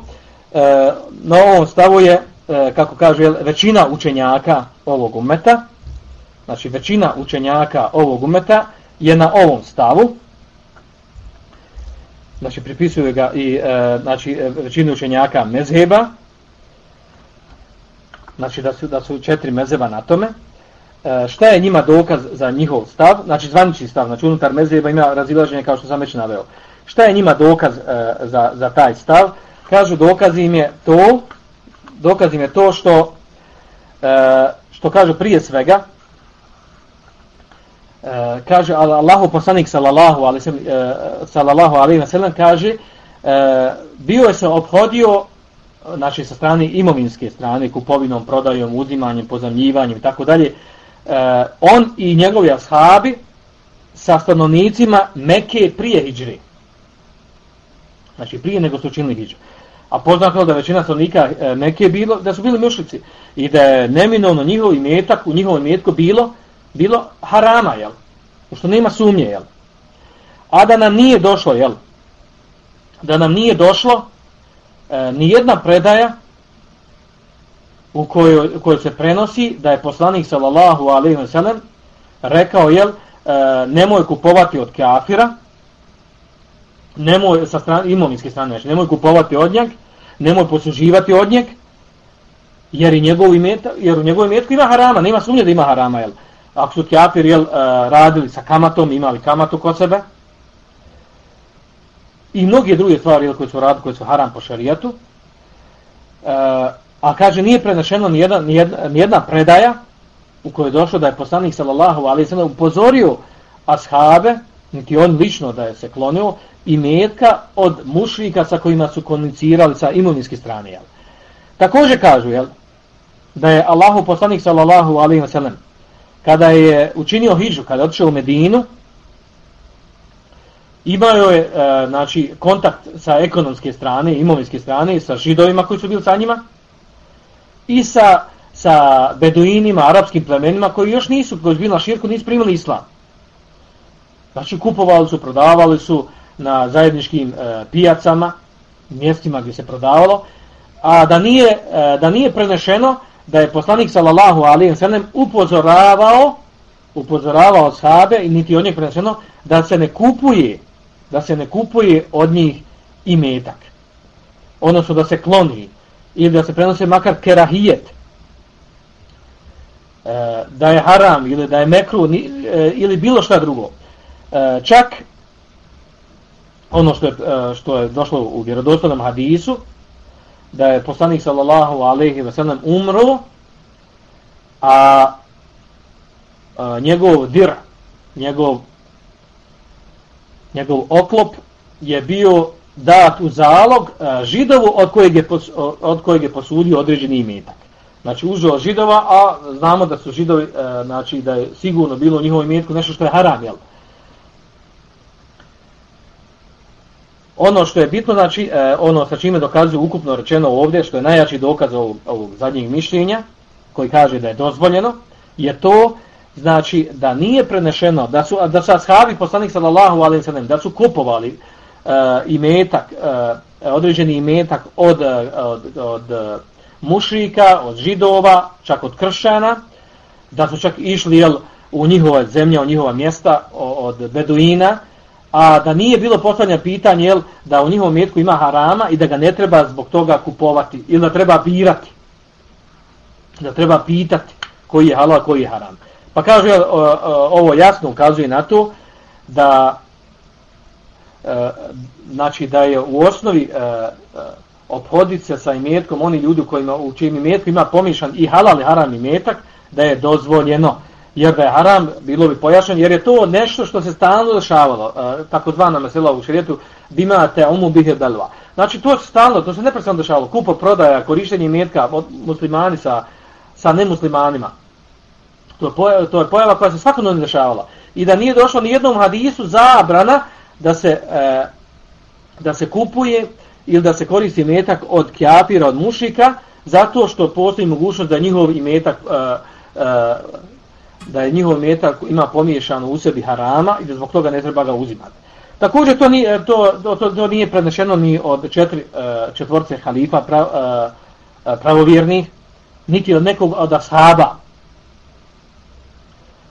E, na ovom stavu je, e, kako kaže, većina učenjaka ovog umeta, znači većina učenjaka ovog umeta je na ovom stavu, znači pripisuju ga i e, znači većinu većina učenjaka mezheba. Znači da su da su četiri mezheba na tome. E, šta je njima dokaz za njihov stav? Znači zvanični stav znači unutar mezheba ima razilaženje kao što sam već naveo. Šta je njima dokaz e, za, za taj stav? Kažu dokaz im je to dokaz im je to što e, što kažu prije svega Eh, kaže Allahu poslanik sallallahu alejhi ve eh, sallallahu alejhi ve sellem kaže eh, bio je se obhodio znači sa strane imovinske strane kupovinom, prodajom, uzimanjem, pozajmljivanjem i tako dalje. On i njegovi ashabi sa stanovnicima Mekke prije hidžre. Znači prije nego su učinili hidžru. A poznato da većina stanovnika Mekke bilo da su bili mušlici i da je neminovno njihov imetak u njihovom imetku bilo bilo harama, jel? Što nema sumnje, jel? A da nam nije došlo, jel? Da nam nije došlo e, ni jedna predaja u kojoj, u kojoj se prenosi da je poslanik sallallahu alejhi ve sellem rekao jel e, nemoj kupovati od kafira nemoj sa strane imovinske strane znači nemoj kupovati od njega nemoj posuživati od njega jer i njegov imet jer u njegovom imetku ima harama nema sumnje da ima harama jel ako su kjafir jel e, radili sa kamatom imali kamatu kod sebe i mnoge druge stvari jel, koje su radili koje su haram po šerijatu e, A kaže, nije prenašeno nijedna, nijedna, nijedna predaja u kojoj je došlo da je poslanik sallallahu alaihi sallam upozorio ashabe, niti on lično da je se klonio, i metka od mušlika sa kojima su komunicirali sa imovinske strane. Jel? Također kažu, jel, da je Allahu poslanik sallallahu alaihi sallam kada je učinio hijđu, kada je otišao u Medinu, imao je e, znači, kontakt sa ekonomske strane, imovinske strane, sa židovima koji su bili sa njima, i sa, sa beduinima, arapskim plemenima koji još nisu, koji su bili na širku, nisu primili islam. Znači kupovali su, prodavali su na zajedničkim e, pijacama, mjestima gdje se prodavalo, a da nije, e, da nije prenešeno da je poslanik sallallahu alaihi wa sallam upozoravao upozoravao sahabe i niti on je prenešeno da se ne kupuje da se ne kupuje od njih i metak. Odnosno da se kloni ili da se prenose makar kerahijet, e, da je haram ili da je mekru e, ili bilo šta drugo. E, čak ono što je, e, što je došlo u vjerodostavnom hadisu, da je poslanik sallallahu alaihi ve sellem umro, a, a njegov dir, njegov, njegov oklop je bio dat u zalog a, židovu od kojeg, je pos, od kojeg je posudio određeni imetak. Znači uzeo židova, a znamo da su židovi, a, znači da je sigurno bilo u njihovom imetku nešto što je haram, jel? Ono što je bitno, znači, e, ono sa čime dokazuju ukupno rečeno ovdje, što je najjači dokaz ovog, ovog zadnjeg mišljenja, koji kaže da je dozvoljeno, je to, znači, da nije prenešeno, da su, da su ashabi poslanik sallallahu alaihi sallam, da su kupovali, uh, imetak, uh, određeni imetak od, uh, od, od uh, mušrika, od židova, čak od kršćana, da su čak išli jel, u njihova zemlja, u njihova mjesta od beduina, a da nije bilo postavljeno pitanje jel, da u njihovom metku ima harama i da ga ne treba zbog toga kupovati ili da treba birati. Da treba pitati koji je halal, koji je haram. Pa kaže, jel, ovo jasno ukazuje na to da E, znači da je u osnovi e, e obhoditi se sa imetkom oni ljudi kojima, u čijim imetku ima pomišan i halal i haram imetak, da je dozvoljeno. Jer da je haram, bilo bi pojašnjeno, jer je to nešto što se stalno dešavalo, e, tako mesela u širijetu, bima te umu bihe dalva. Znači to se stalno, to se neprestano dešavalo, kupo prodaja, korištenje imetka od muslimani sa, sa nemuslimanima. To je, pojava, to je pojava koja se svakodnevno dešavala. I da nije došlo ni jednom hadisu zabrana da se, e, da se kupuje ili da se koristi metak od kjapira, od mušika, zato što postoji mogućnost da njihov imetak e, e, da je njihov metak ima pomiješano u sebi harama i da zbog toga ne treba ga uzimati. Također to nije, to, to, to, to nije prednešeno ni od četiri, e, četvorce halifa prav, e, e, pravovjernih, niti od nekog od ashaba.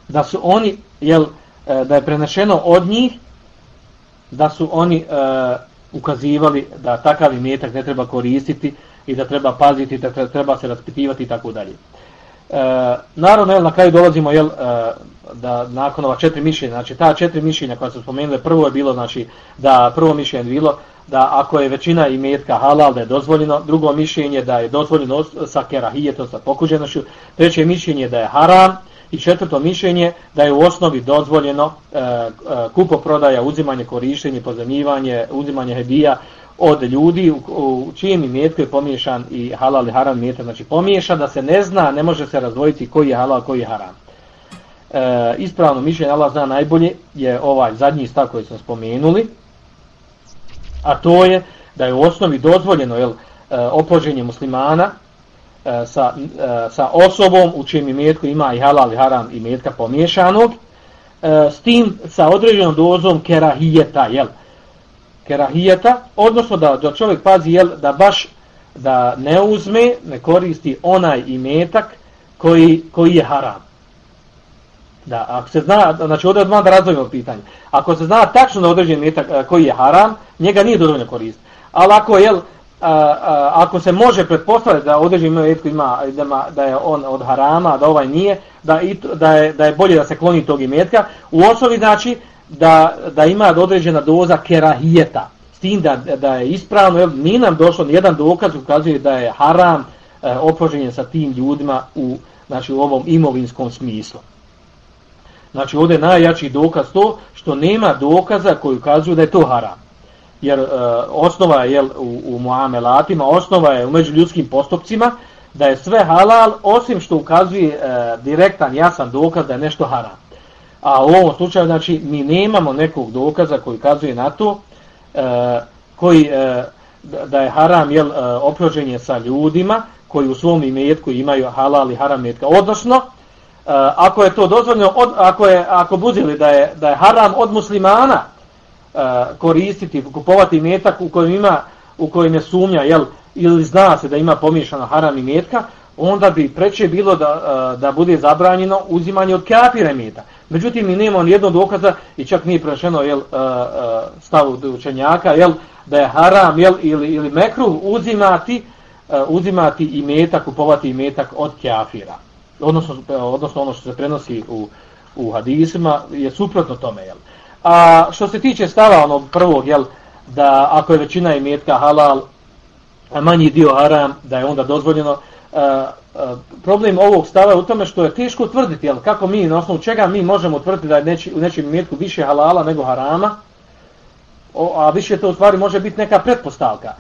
Da su oni, jel, da je prenešeno od njih da su oni ukazivali da takav imetak ne treba koristiti i da treba paziti, da treba se raspitivati i tako dalje. E, naravno, jel, na kraju dolazimo jel, e, da nakon ova četiri mišljenja, znači ta četiri mišljenja koja su spomenule, prvo je bilo znači da prvo mišljenje je bilo da ako je većina imetka halal da je dozvoljeno, drugo mišljenje da je dozvoljeno sa kerahijetom, sa pokuđenošću, treće mišljenje da je haram, I četvrto mišljenje da je u osnovi dozvoljeno e, e, kupo prodaja, uzimanje, korištenje, pozemljivanje, uzimanje hedija od ljudi u, u čijem imetku je pomiješan i halal i haram imetak. Znači pomiješa da se ne zna, ne može se razdvojiti koji je halal, koji je haram. E, ispravno mišljenje, Allah zna najbolje, je ovaj zadnji stav koji smo spomenuli, a to je da je u osnovi dozvoljeno jel, e, opoženje muslimana E, sa, e, sa osobom u čijem imetku ima i halal i haram imetka pomiješanog, e, s tim sa određenom dozom kerahijeta, jel? Kerahijeta, odnosno da, da čovjek pazi jel, da baš da ne uzme, ne koristi onaj imetak koji, koji je haram. Da, ako se zna, znači ovdje odmah da razvojimo pitanje. Ako se zna tačno da određen imetak e, koji je haram, njega nije dovoljno koristiti. Ali ako, jel, a, a, ako se može pretpostaviti da određen imetak ima, da, da je on od harama, da ovaj nije, da, i, da, je, da je bolje da se kloni tog imetka, u osnovi znači da, da ima određena doza kerahijeta. S tim da, da je ispravno, jer nije nam došlo jedan dokaz ukazuje da je haram e, opoženje sa tim ljudima u, znači, u ovom imovinskom smislu. Znači ovdje je najjači dokaz to što nema dokaza koji ukazuju da je to haram. Jer e, osnova je u, u muamelatima, osnova je u međuljudskim postupcima da je sve halal osim što ukazuje e, direktan, jasan dokaz da je nešto haram. A u ovom slučaju znači mi nemamo nekog dokaza koji ukazuje na to e, koji e, da je haram jel, e, oproženje sa ljudima koji u svom imetku imaju halal i haram metka. Odnosno, e, ako je to dozvoljeno od, ako je ako buzili da je da je haram od muslimana e, koristiti kupovati metak u kojem ima u kojem je sumnja jel ili zna se da ima pomiješano haram i metka onda bi preče bilo da, e, da bude zabranjeno uzimanje od kafira meta međutim mi nema ni jednog dokaza i čak nije prešeno jel stavu stav učenjaka jel da je haram jel ili ili mekruh uzimati e, uzimati i metak kupovati i metak od kafira odnosno, odnosno ono što se prenosi u, u hadisima, je suprotno tome. Jel? A što se tiče stava onog prvog, jel, da ako je većina imetka halal, a manji dio haram, da je onda dozvoljeno, problem ovog stava je u tome što je teško tvrditi, jel, kako mi, na osnovu čega mi možemo tvrditi da je neči, u nečem imetku više halala nego harama, o, a više to u stvari može biti neka pretpostavka.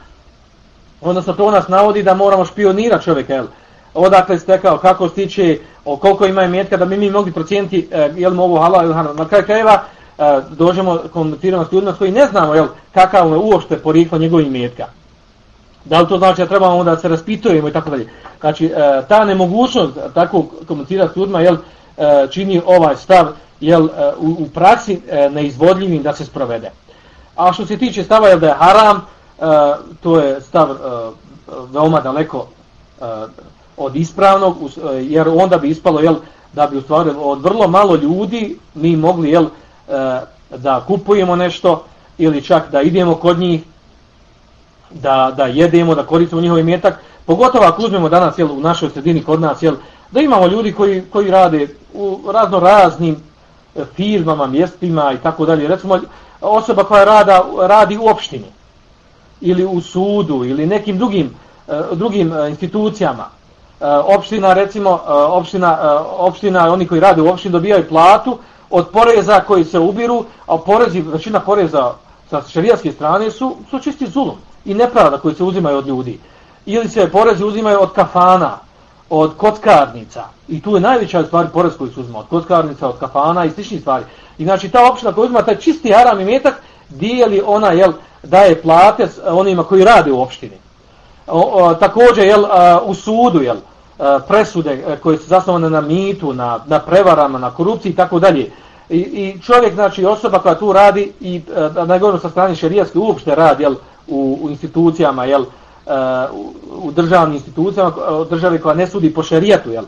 Odnosno to nas navodi da moramo špionirati čovjeka, jel, odakle ste kao kako stiče, o koliko ima imetka da bi mi mogli procijeniti e, ovo halal ili haram. Na kraju krajeva e, dođemo komentiramo s ljudima koji ne znamo jel, kakav je uopšte poriklo njegovih imetka. Da li to znači da trebamo onda se raspitujemo i tako dalje. Znači, e, ta nemogućnost tako komunicirati s ljudima jel, e, čini ovaj stav jel, e, u, u praksi e, neizvodljivim da se sprovede. A što se tiče stava jel, da je haram, e, to je stav e, veoma daleko e, od ispravnog, e, jer onda bi ispalo, jel, da bi u stvari od vrlo malo ljudi mi mogli, jel, e, da kupujemo nešto ili čak da idemo kod njih, da, da jedemo, da koristimo njihov imetak, pogotovo ako uzmemo danas, jel, u našoj sredini kod nas, jel, da imamo ljudi koji, koji rade u razno raznim e, firmama, mjestima i tako dalje, recimo osoba koja rada, radi u opštini ili u sudu ili nekim drugim, e, drugim e, institucijama, opština recimo opština opština oni koji rade u opštini dobijaju platu od poreza koji se ubiru a porezi većina poreza sa šerijatske strane su su čisti zulum i nepravda koji se uzimaju od ljudi. Ili se porezi uzimaju od kafana od kockarnica. I tu je najveća stvar porez koji se uzima od kockarnica od kafana i sličnih stvari. I znači ta opština koja uzima taj čisti haram i metak dijeli ona jel daje plate eh, onima koji rade u opštini. O, o, također jel eh, u sudu jel a, presude koje su zasnovane na mitu, na, na prevarama, na korupciji i tako dalje. I, I čovjek, znači osoba koja tu radi i a, najgorno sa strane šerijaske uopšte radi jel, u, u institucijama, jel, u, u državnim institucijama, državi koja ne sudi po šerijatu, jel.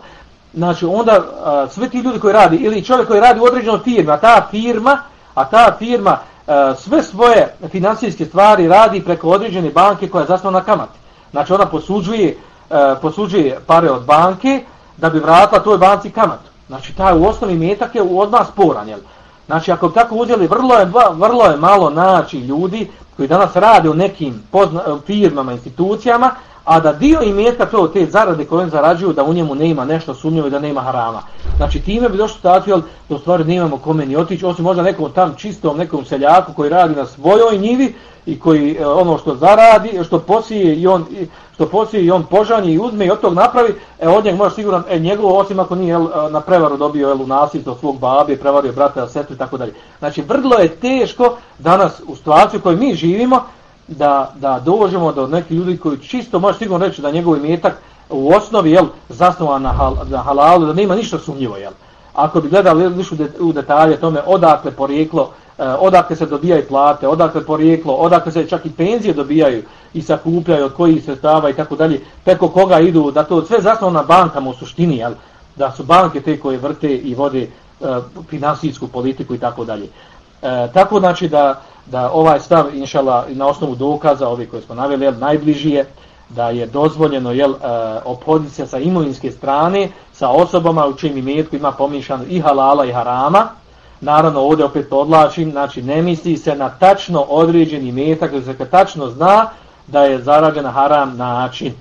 Znači onda e, sve ti ljudi koji radi ili čovjek koji radi u određenoj firmi, a ta firma, a ta firma e, sve svoje financijske stvari radi preko određene banke koja je zasnovana na kamati. Znači ona posuđuje a, posuđuje pare od banke da bi vratila toj banci kamatu. Znači, taj u osnovi metak je u odmah sporan, jel? Znači, ako bi tako uzeli, vrlo je, vrlo je malo naći ljudi koji danas rade u nekim pozna, firmama, institucijama, a da dio imetka to te zarade koje zarađuju da u njemu nema nešto sumnjivo i da nema harama. Znači time bi došlo stati, da u stvari nemamo kome ni otići, osim možda nekom tam čistom, nekom seljaku koji radi na svojoj njivi i koji e, ono što zaradi, što posije i on što posije i on požanje i uzme i od tog napravi, e od njega može siguran, e njegovo osim ako nije el, e, na prevaru dobio el u nasilstvo svog babe, prevario brata, sestru i tako dalje. Znači vrlo je teško danas u situaciju u kojoj mi živimo, da, da dođemo do nekih ljudi koji čisto može sigurno reći da njegov imetak u osnovi jel, zasnovan na, hal, na halalu, da nema ništa sumnjivo. Jel. Ako bi gledali više u detalje tome odakle porijeklo eh, odakle se dobijaju plate, odakle porijeklo, odakle se čak i penzije dobijaju i sakupljaju od kojih se stava i tako dalje, preko koga idu, da to sve zasnovano na bankama u suštini, jel? da su banke te koje vrte i vode eh, finansijsku politiku i tako dalje. E, tako znači da, da ovaj stav, inšala, na osnovu dokaza, ovi koji smo naveli, jel, najbliži je da je dozvoljeno jel, e, ophoditi se sa imovinske strane sa osobama u čim imetku ima pomišano i halala i harama. Naravno, ovdje opet podlačim, znači ne misli se na tačno određeni imetak, da se tačno zna da je zarađen haram način.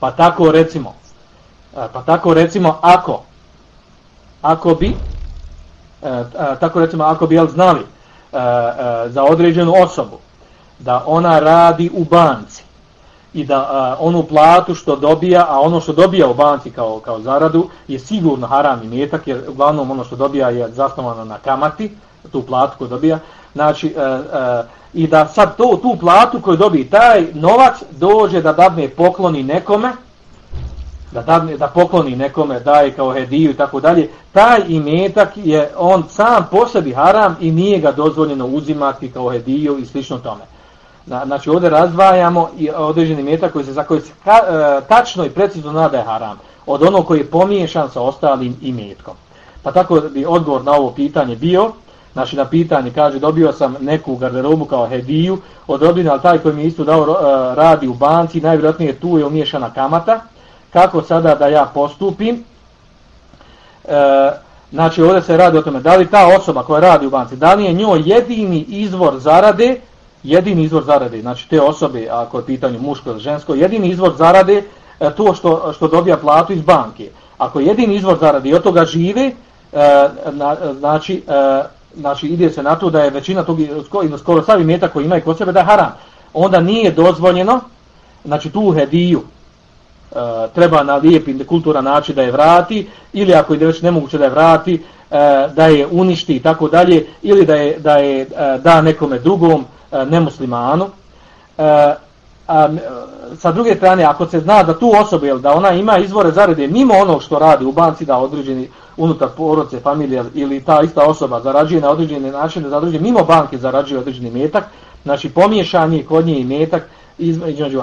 Pa tako recimo, e, pa tako recimo ako ako bi E, e, tako recimo ako bi jel znali e, e, za određenu osobu da ona radi u banci i da a, onu platu što dobija, a ono što dobija u banci kao, kao zaradu je sigurno haram i metak, jer uglavnom ono što dobija je zasnovano na kamati, tu platu koju dobija, znači, e, e, i da sad to, tu platu koju dobije taj novac dođe da dadne pokloni nekome, da, dadne, da pokloni nekome, daje kao hediju i tako dalje, taj imetak je on sam po sebi haram i nije ga dozvoljeno uzimati kao hediju i slično tome. Znači ovdje razdvajamo i određeni imetak koji se, za koji se ka, e, tačno i precizno nada je haram od onog koji je pomiješan sa ostalim imetkom. Pa tako bi odgovor na ovo pitanje bio, znači na pitanje kaže dobio sam neku garderobu kao hediju od rodine, ali taj koji mi isto dao e, radi u banci, najvjerojatnije tu je umiješana kamata, kako sada da ja postupim? E, znači ovdje se radi o tome, da li ta osoba koja radi u banci, da li je njoj jedini izvor zarade, jedini izvor zarade, znači te osobe, ako je pitanje muško ili žensko, jedini izvor zarade e, to što, što dobija platu iz banke. Ako je jedini izvor zarade i od toga žive, e, na, znači, e, znači ide se na to da je većina tog, skoro, skoro savi meta koji ima i kod sebe da je haram, onda nije dozvoljeno, znači tu hediju, Eh, treba na lijep i kultura način da je vrati, ili ako je već nemoguće da je vrati, eh, da je uništi i tako dalje, ili da je, da je eh, da nekome drugom, nemuslimanu. A, sa druge strane, ako se zna da tu osoba, jel, da ona ima izvore zarade mimo onog što radi u banci, da određeni unutar porodice, familije ili ta ista osoba zarađuje na određeni način, da zarađuje mimo banke zarađuje određeni metak, znači pomiješanje kod nje i metak, između,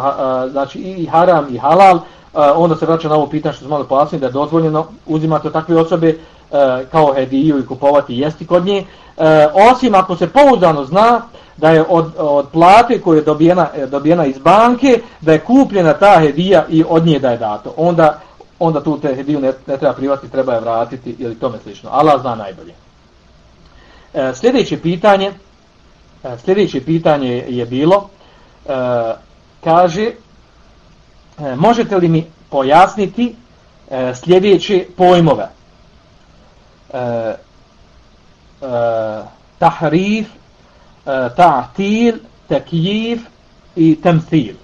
znači i haram i halal, onda se vraća na ovo pitanje što smo malo pojasnili, da je dozvoljeno uzimati od takve osobe e, kao hediju i kupovati i jesti kod nje, e, osim ako se pouzdano zna da je od, od plate koja je dobijena, e, dobijena iz banke, da je kupljena ta hedija i od nje da je dato. Onda, onda tu te hediju ne, ne treba privati, treba je vratiti ili tome slično. Allah zna najbolje. E, sljedeće pitanje, e, sljedeće pitanje je bilo, e, kaže, e, možete li mi pojasniti e, sljedeće pojmove? E, e, tahrif, E, ta'til, tekjif i temthil.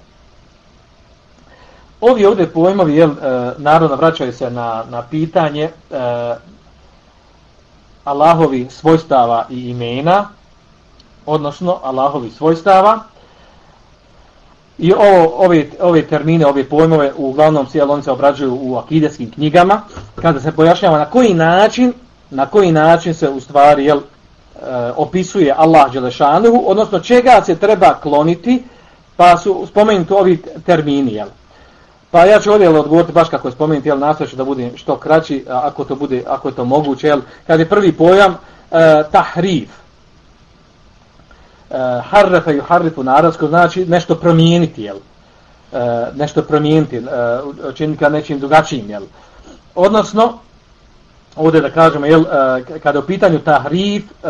Ovi ovdje pojmovi, jel, e, narodno vraćaju se na, na pitanje e, Allahovi svojstava i imena, odnosno Allahovi svojstava. I ovo, ove, ove termine, ove pojmove, uglavnom se, oni se obrađuju u akideskim knjigama, kada se pojašnjava na koji način, na koji način se u stvari, jel, e, opisuje Allah Đelešanuhu, odnosno čega se treba kloniti, pa su spomenuti ovi termini, jel? Pa ja ću ovdje odgovoriti baš kako je spomenuti, jel, nastavit da budem što kraći, ako to bude, ako je to moguće, jel? Kad je prvi pojam, uh, tahrif. Uh, harrafa i harrifu na arabsku znači nešto promijeniti, jel? Uh, nešto promijeniti, eh, uh, činiti nečim drugačijim, jel? Odnosno, ovdje da kažemo, jel, uh, kada je u pitanju tahrif, uh,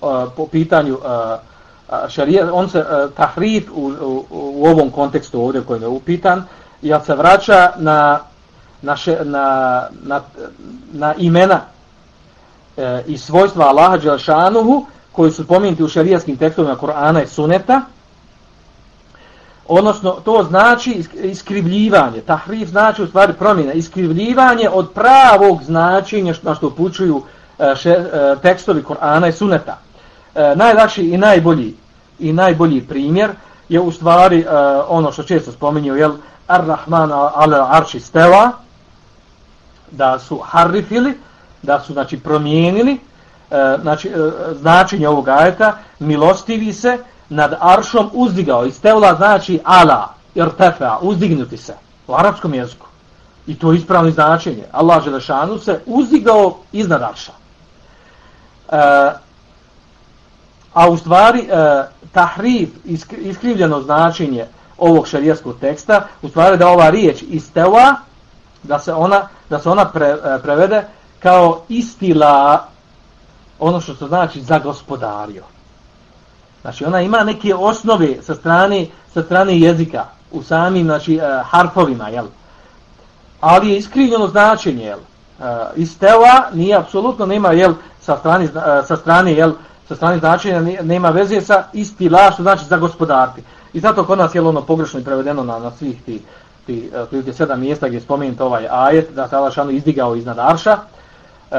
uh, po pitanju uh, šarija, on se, uh, tahrif u, u, u ovom kontekstu ovdje koji je upitan, ja se vraća na, na, še, na, na, na imena uh, i svojstva Allaha Đelšanuhu, koji su spomenuti u šarijaskim tekstovima Korana i Suneta, odnosno to znači iskrivljivanje, tahrif znači u stvari promjena, iskrivljivanje od pravog značenja što, na što upućuju e, še, e, tekstovi Korana i Suneta. E, najlakši i najbolji i najbolji primjer je u stvari e, ono što često spominju, jel, Ar-Rahman al-Arši steva da su harifili, da su znači promijenili, E, znači, e, značenje ovog ajeta, milostivi se nad aršom uzdigao. Istevla znači ala, jer uzdignuti se u arapskom jeziku. I to je ispravno značenje. Allah Želešanu se uzdigao iznad arša. E, a u stvari, e, tahrif, iskrivljeno značenje ovog šarijeskog teksta, u stvari da ova riječ isteva, da se ona, da se ona pre, e, prevede kao istila ono što se znači za gospodario. Znači ona ima neke osnove sa strane, sa strane jezika u samim znači, eh, harfovima, jel? ali je iskrivljeno značenje. Jel? Eh, uh, istela nije apsolutno nema jel, sa strane, uh, sa strane, jel, sa strane značenja nema veze sa istila što znači za gospodarti. I zato kod nas je ono pogrešno i prevedeno na, na svih ti, ti, ti, sedam mjesta gdje je spomenut ovaj ajet da se Allah šanu izdigao iznad Arša. Uh,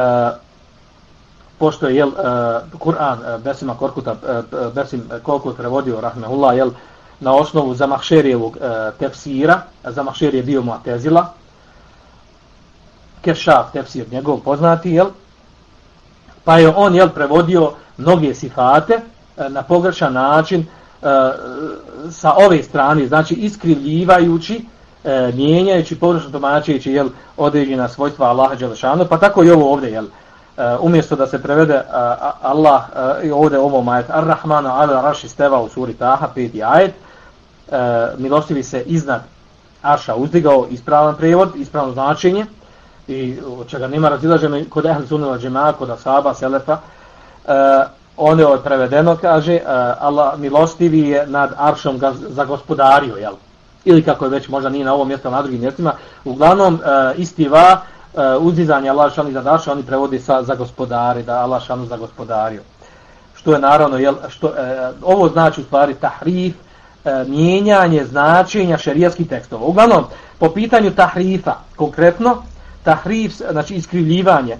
pošto je jel uh, Kur'an e, uh, Besima Korkuta e, uh, Besim Korkut prevodio rahmehullah jel na osnovu za Mahšerijevog uh, tefsira, za Mahšerije bio Mu'tezila. Kešaf tefsir njegov poznati jel pa je on jel prevodio mnoge sifate uh, na pogrešan način uh, sa ove strane, znači iskrivljivajući e, mijenjajući, pogrešno tumačeći jel, određena svojstva Allaha Đelešanu, pa tako i ovo ovdje, jel, uh, Eh, umjesto da se prevede uh, Allah uh, i ovdje ovo majet Ar-Rahmanu ala raši steva u suri Taha, peti ajet, uh, milostivi se iznad Arša uzdigao ispravan prevod, ispravno značenje, i od čega nema razilaženja kod Ehl Sunnila Džema, kod Asaba, Selefa, uh, je prevedeno, kaže, uh, Allah milostivi je nad Aršom ga, za gospodario, jel? Ili kako je već, možda nije na ovom mjestu, na drugim mjestima, uglavnom uh, istiva, Eh, uzdizanje Allah šanu za naše, oni prevodi sa, za gospodari, da Allah šanu za gospodario. Što je naravno, jel, što, e, ovo znači u stvari tahrif, e, mijenjanje značenja šerijskih tekstova. Uglavnom, po pitanju tahrifa, konkretno, tahrif, znači iskrivljivanje,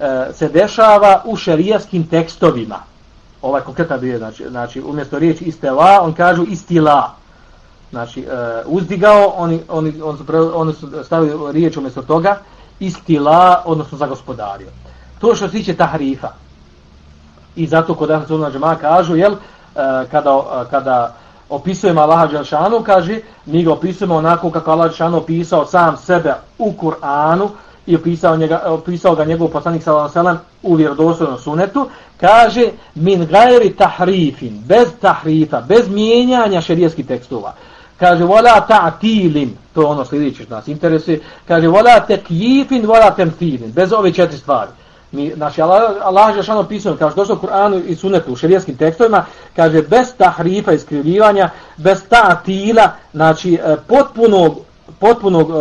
e, se dešava u šerijskim tekstovima. Ovaj konkretan bio, znači, znači umjesto riječi istela, on kažu istila. Znači, e, uzdigao, oni, oni, on su, oni su stavili riječ umjesto toga, istila, odnosno za gospodario. To što se tiče tahrifa. I zato kod Ahmed Džema kažu, jel, e, kada, e, kada opisujemo Allaha Đelšanu, kaže, mi ga opisujemo onako kako Allah Đelšanu opisao sam sebe u Kur'anu i opisao, njega, opisao ga njegov poslanik sallam u vjerodostojnom sunetu, kaže, min gajri tahrifin, bez tahrifa, bez mijenjanja šerijskih tekstova kaže vola ta'tilin. To je ono sljedeće što nas interesuje. Kaže vola tekjifin, vola tamthilin bez ove četiri stvari. Mi znači Allah Allah je šano pisao kao što došlo u Kur'anu i Sunnetu u šerijskim tekstovima kaže bez tahrifa i skrivljivanja bez ta'tila znači e, potpunog potpunog uh,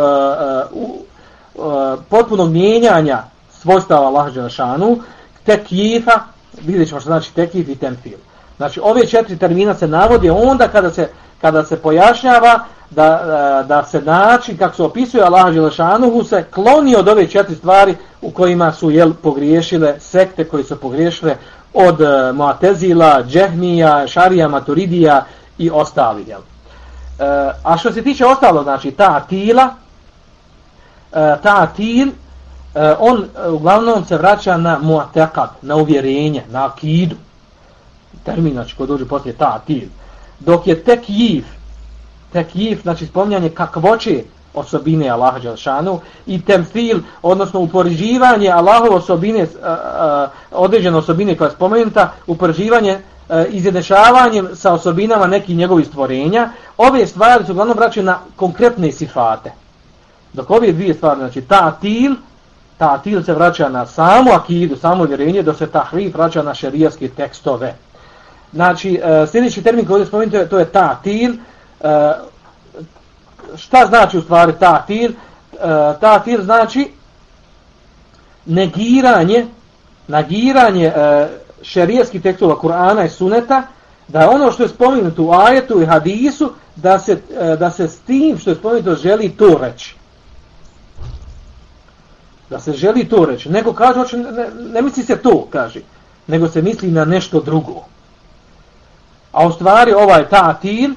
uh, potpunog mijenjanja svojstava Allah dželle šanu tekyifa vidjet što znači tekyif i tamthil znači ove četiri termina se navode onda kada se kada se pojašnjava da, e, da se način kako se opisuje Allah Želešanuhu se kloni od ove četiri stvari u kojima su jel, pogriješile sekte koji su pogriješile od e, uh, Muatezila, Džehmija, Šarija, Maturidija i ostali. Jel. Uh, a što se tiče ostalo, znači ta tila, uh, ta til, uh, on uglavnom se vraća na muatekat, na uvjerenje, na akidu. Termin, znači, ko dođe poslije ta til. Uh, dok je tek jif, tek znači spominjanje kakvoće osobine Allaha Đelšanu i temfil, odnosno upoređivanje Allahove osobine, e, e, određene osobine koja je spomenuta, uporiživanje e, izjednešavanjem sa osobinama nekih njegovih stvorenja, ove stvari su uglavnom vraćaju na konkretne sifate. Dok ove dvije stvari, znači ta til, ta til se vraća na samu akidu, samo vjerenje, dok se ta hrif vraća na šerijaske tekstove. Znači, e, sljedeći termin koji ovdje spomenuti, to je ta'til. Uh, šta znači u stvari ta'til? ta ta'til znači negiranje, negiranje uh, šerijskih tekstova Kur'ana i Suneta, da ono što je spomenuto u ajetu i hadisu, da se, da se s tim što je spomenuto želi to reći. Da se želi to reći. Nego kaže, ne, ne misli se to, kaže, nego se misli na nešto drugo. A u stvari ovaj ta'til,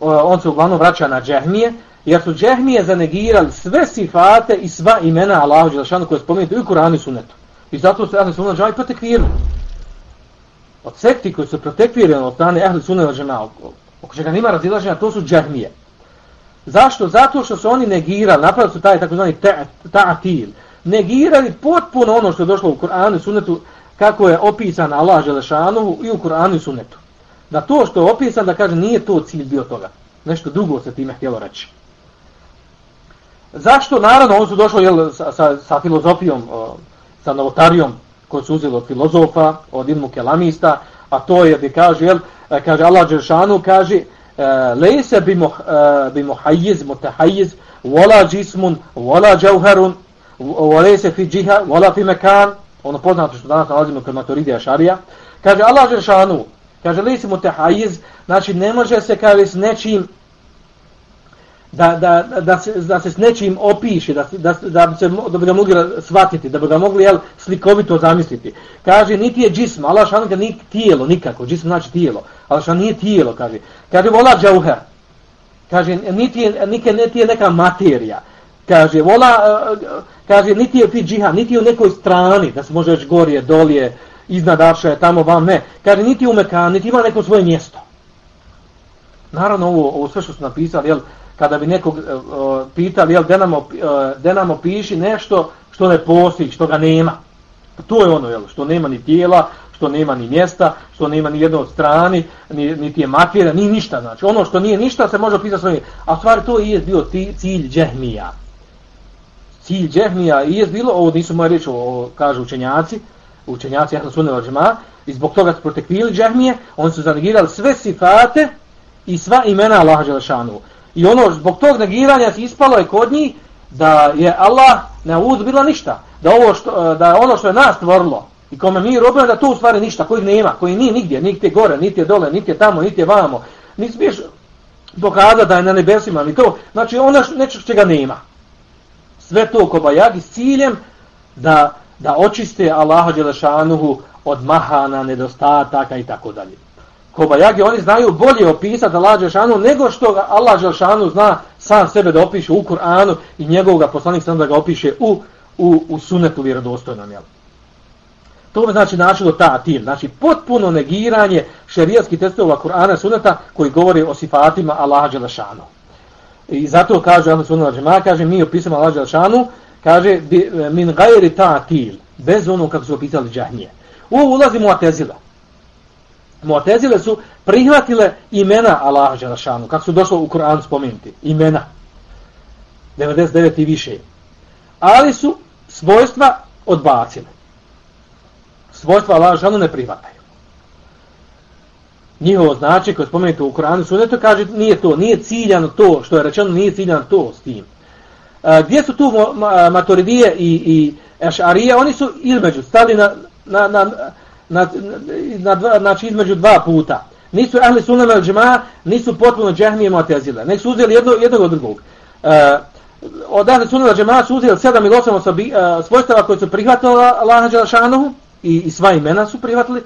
on se uglavnom vraća na džehmije, jer su džehmije zanegirali sve sifate i sva imena Allahu Đelšanu koje spomenuti u Kur'anu i Sunnetu. I zato se Ahli Sunnet džaj potekviru. od sekti koji su protekvirani od strane Ahli sunne od oko čega nima razilaženja, to su džehmije. Zašto? Zato što su oni negirali, napravili su taj takozvani ta'atil, negirali potpuno ono što je došlo u Kur'anu i sunnetu, kako je opisan Allah Želešanovu i u Kur'anu i sunnetu. Da to što je opisan, da kaže, nije to cilj bio toga. Nešto drugo se time htjelo reći. Zašto? Naravno, on su došli jel, sa, sa, sa filozofijom, sa novotarijom, koju su uzeli od filozofa, od ilmu kelamista, a to je, bi kaže, jel, e, kaže Allah Đeršanu, kaže, e, lejse bi, moh, e, bi mohajiz, motahajiz, vola džismun, vola džauharun, volese fi džiha, vola fi mekan, ono poznato što danas nalazimo kod maturidija šarija, kaže Allah Đeršanu, kaže lici mu tehajiz, znači ne može se, kaže, s nečim da, da, da, se, da se s nečim opiše, da, da, da, bi se, da bi ga mogli shvatiti, da bi ga mogli jel, slikovito zamisliti. Kaže, niti je džism, Allah šan ga nije tijelo, nikako, džism znači tijelo, Allah šan nije tijelo, kaže. Kaže, vola džauher, kaže, niti je, nike, niti je neka materija, kaže, vola, kaže, niti je fi džiha, niti je u nekoj strani, da se može reći gorije, dolije, iznad arša, tamo vam, ne. Kaže, niti u mekan, niti ima neko svoje mjesto. Naravno, ovo, ovo sve što su napisali, jel, kada bi nekog uh, pitali, jel, denamo, e, denamo piši nešto što ne postoji, što ga nema. Pa to je ono, jel, što nema ni tijela, što nema ni mjesta, što nema ni jedno od strani, ni, ni tije materija, ni ništa. Znači, ono što nije ništa se može opisati svojim. A stvari to je bio ti, cilj džehmija. Cilj džehmija i je bilo, ovo nisu moje riječi, ovo kažu učenjaci, učenjaci Ahlu Sunne Vađma, i zbog toga su protekvili džahmije, oni su zanegirali sve sifate i sva imena Allaha Đelešanu. I ono zbog tog negiranja se ispalo je kod njih da je Allah ne uzbila ništa. Da, ovo što, e, da je ono što je nas stvorilo i kome mi robimo da to u stvari ništa, kojih nema, koji nije nigdje, niti gore, niti je dole, niti je tamo, niti je vamo. Nisi smiješ dokazati da je na nebesima, ni to. Znači ono nečeg čega nema. Sve to kobajagi s ciljem da, da očiste Allaha Đelešanuhu od mahana, nedostataka i tako dalje. Kobajagi, oni znaju bolje opisati Allah Žešanu nego što Allah Žešanu zna sam sebe da opiše u Kur'anu i njegovog poslanik sam da ga opiše u, u, u sunetu vjerodostojnom. Jel? To bi znači načelo ta atil, znači potpuno negiranje šerijatskih testova Kur'ana suneta koji govori o sifatima Allaha Đelešanu. I zato kaže Allah sunnet Džema, kaže mi opisamo Allaha Đelešanu, kaže e, min gajri ta'til, bez ono kako su opisali džahnije. U ulazimo u atezila. Mu'tezile su prihvatile imena Allaha Đelešanu, kako su došlo u Kur'an spomenuti, imena 99 i više. Ali su svojstva odbacile. Svojstva Allaha Đelešanu ne prihvataju. Njihovo znači koje spomenuti u Kur'anu su ne to kaže nije to, nije ciljano to što je rečeno, nije ciljano to s tim. A, gdje su tu maturidije i, i ešarije? Oni su između stali na, na, na na, na dva, znači između dva puta. Nisu ahli sunnama ili džema, nisu potpuno džehmije motezile. Nek su uzeli jedno, jednog od drugog. E, od ahli sunnama ili džema su uzeli sedam ili osam osobi, e, svojstava koje su prihvatili Allaha Đelšanohu i, i sva imena su prihvatili,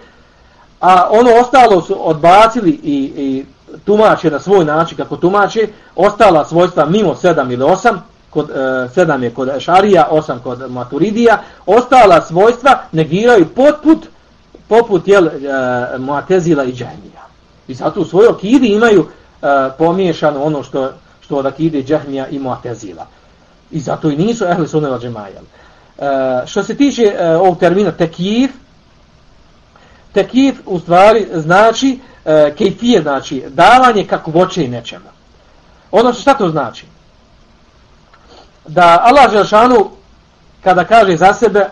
a ono ostalo su odbacili i, i tumače na svoj način kako tumače, ostala svojstva mimo sedam ili osam, kod, e, sedam je kod Ešarija, osam kod Maturidija, ostala svojstva negiraju potput poput jel, e, Muatezila i Džahmija. I zato u svojoj akidi imaju e, pomiješano ono što, što od akide Džahmija i Muatezila. I zato i nisu ehli sunneva džemaja. E, što se tiče e, ovog termina tekif, tekif u stvari znači e, kejfije, znači davanje kakvoće i nečemu. Ono što šta to znači? Da Allah Želšanu kada kaže za sebe,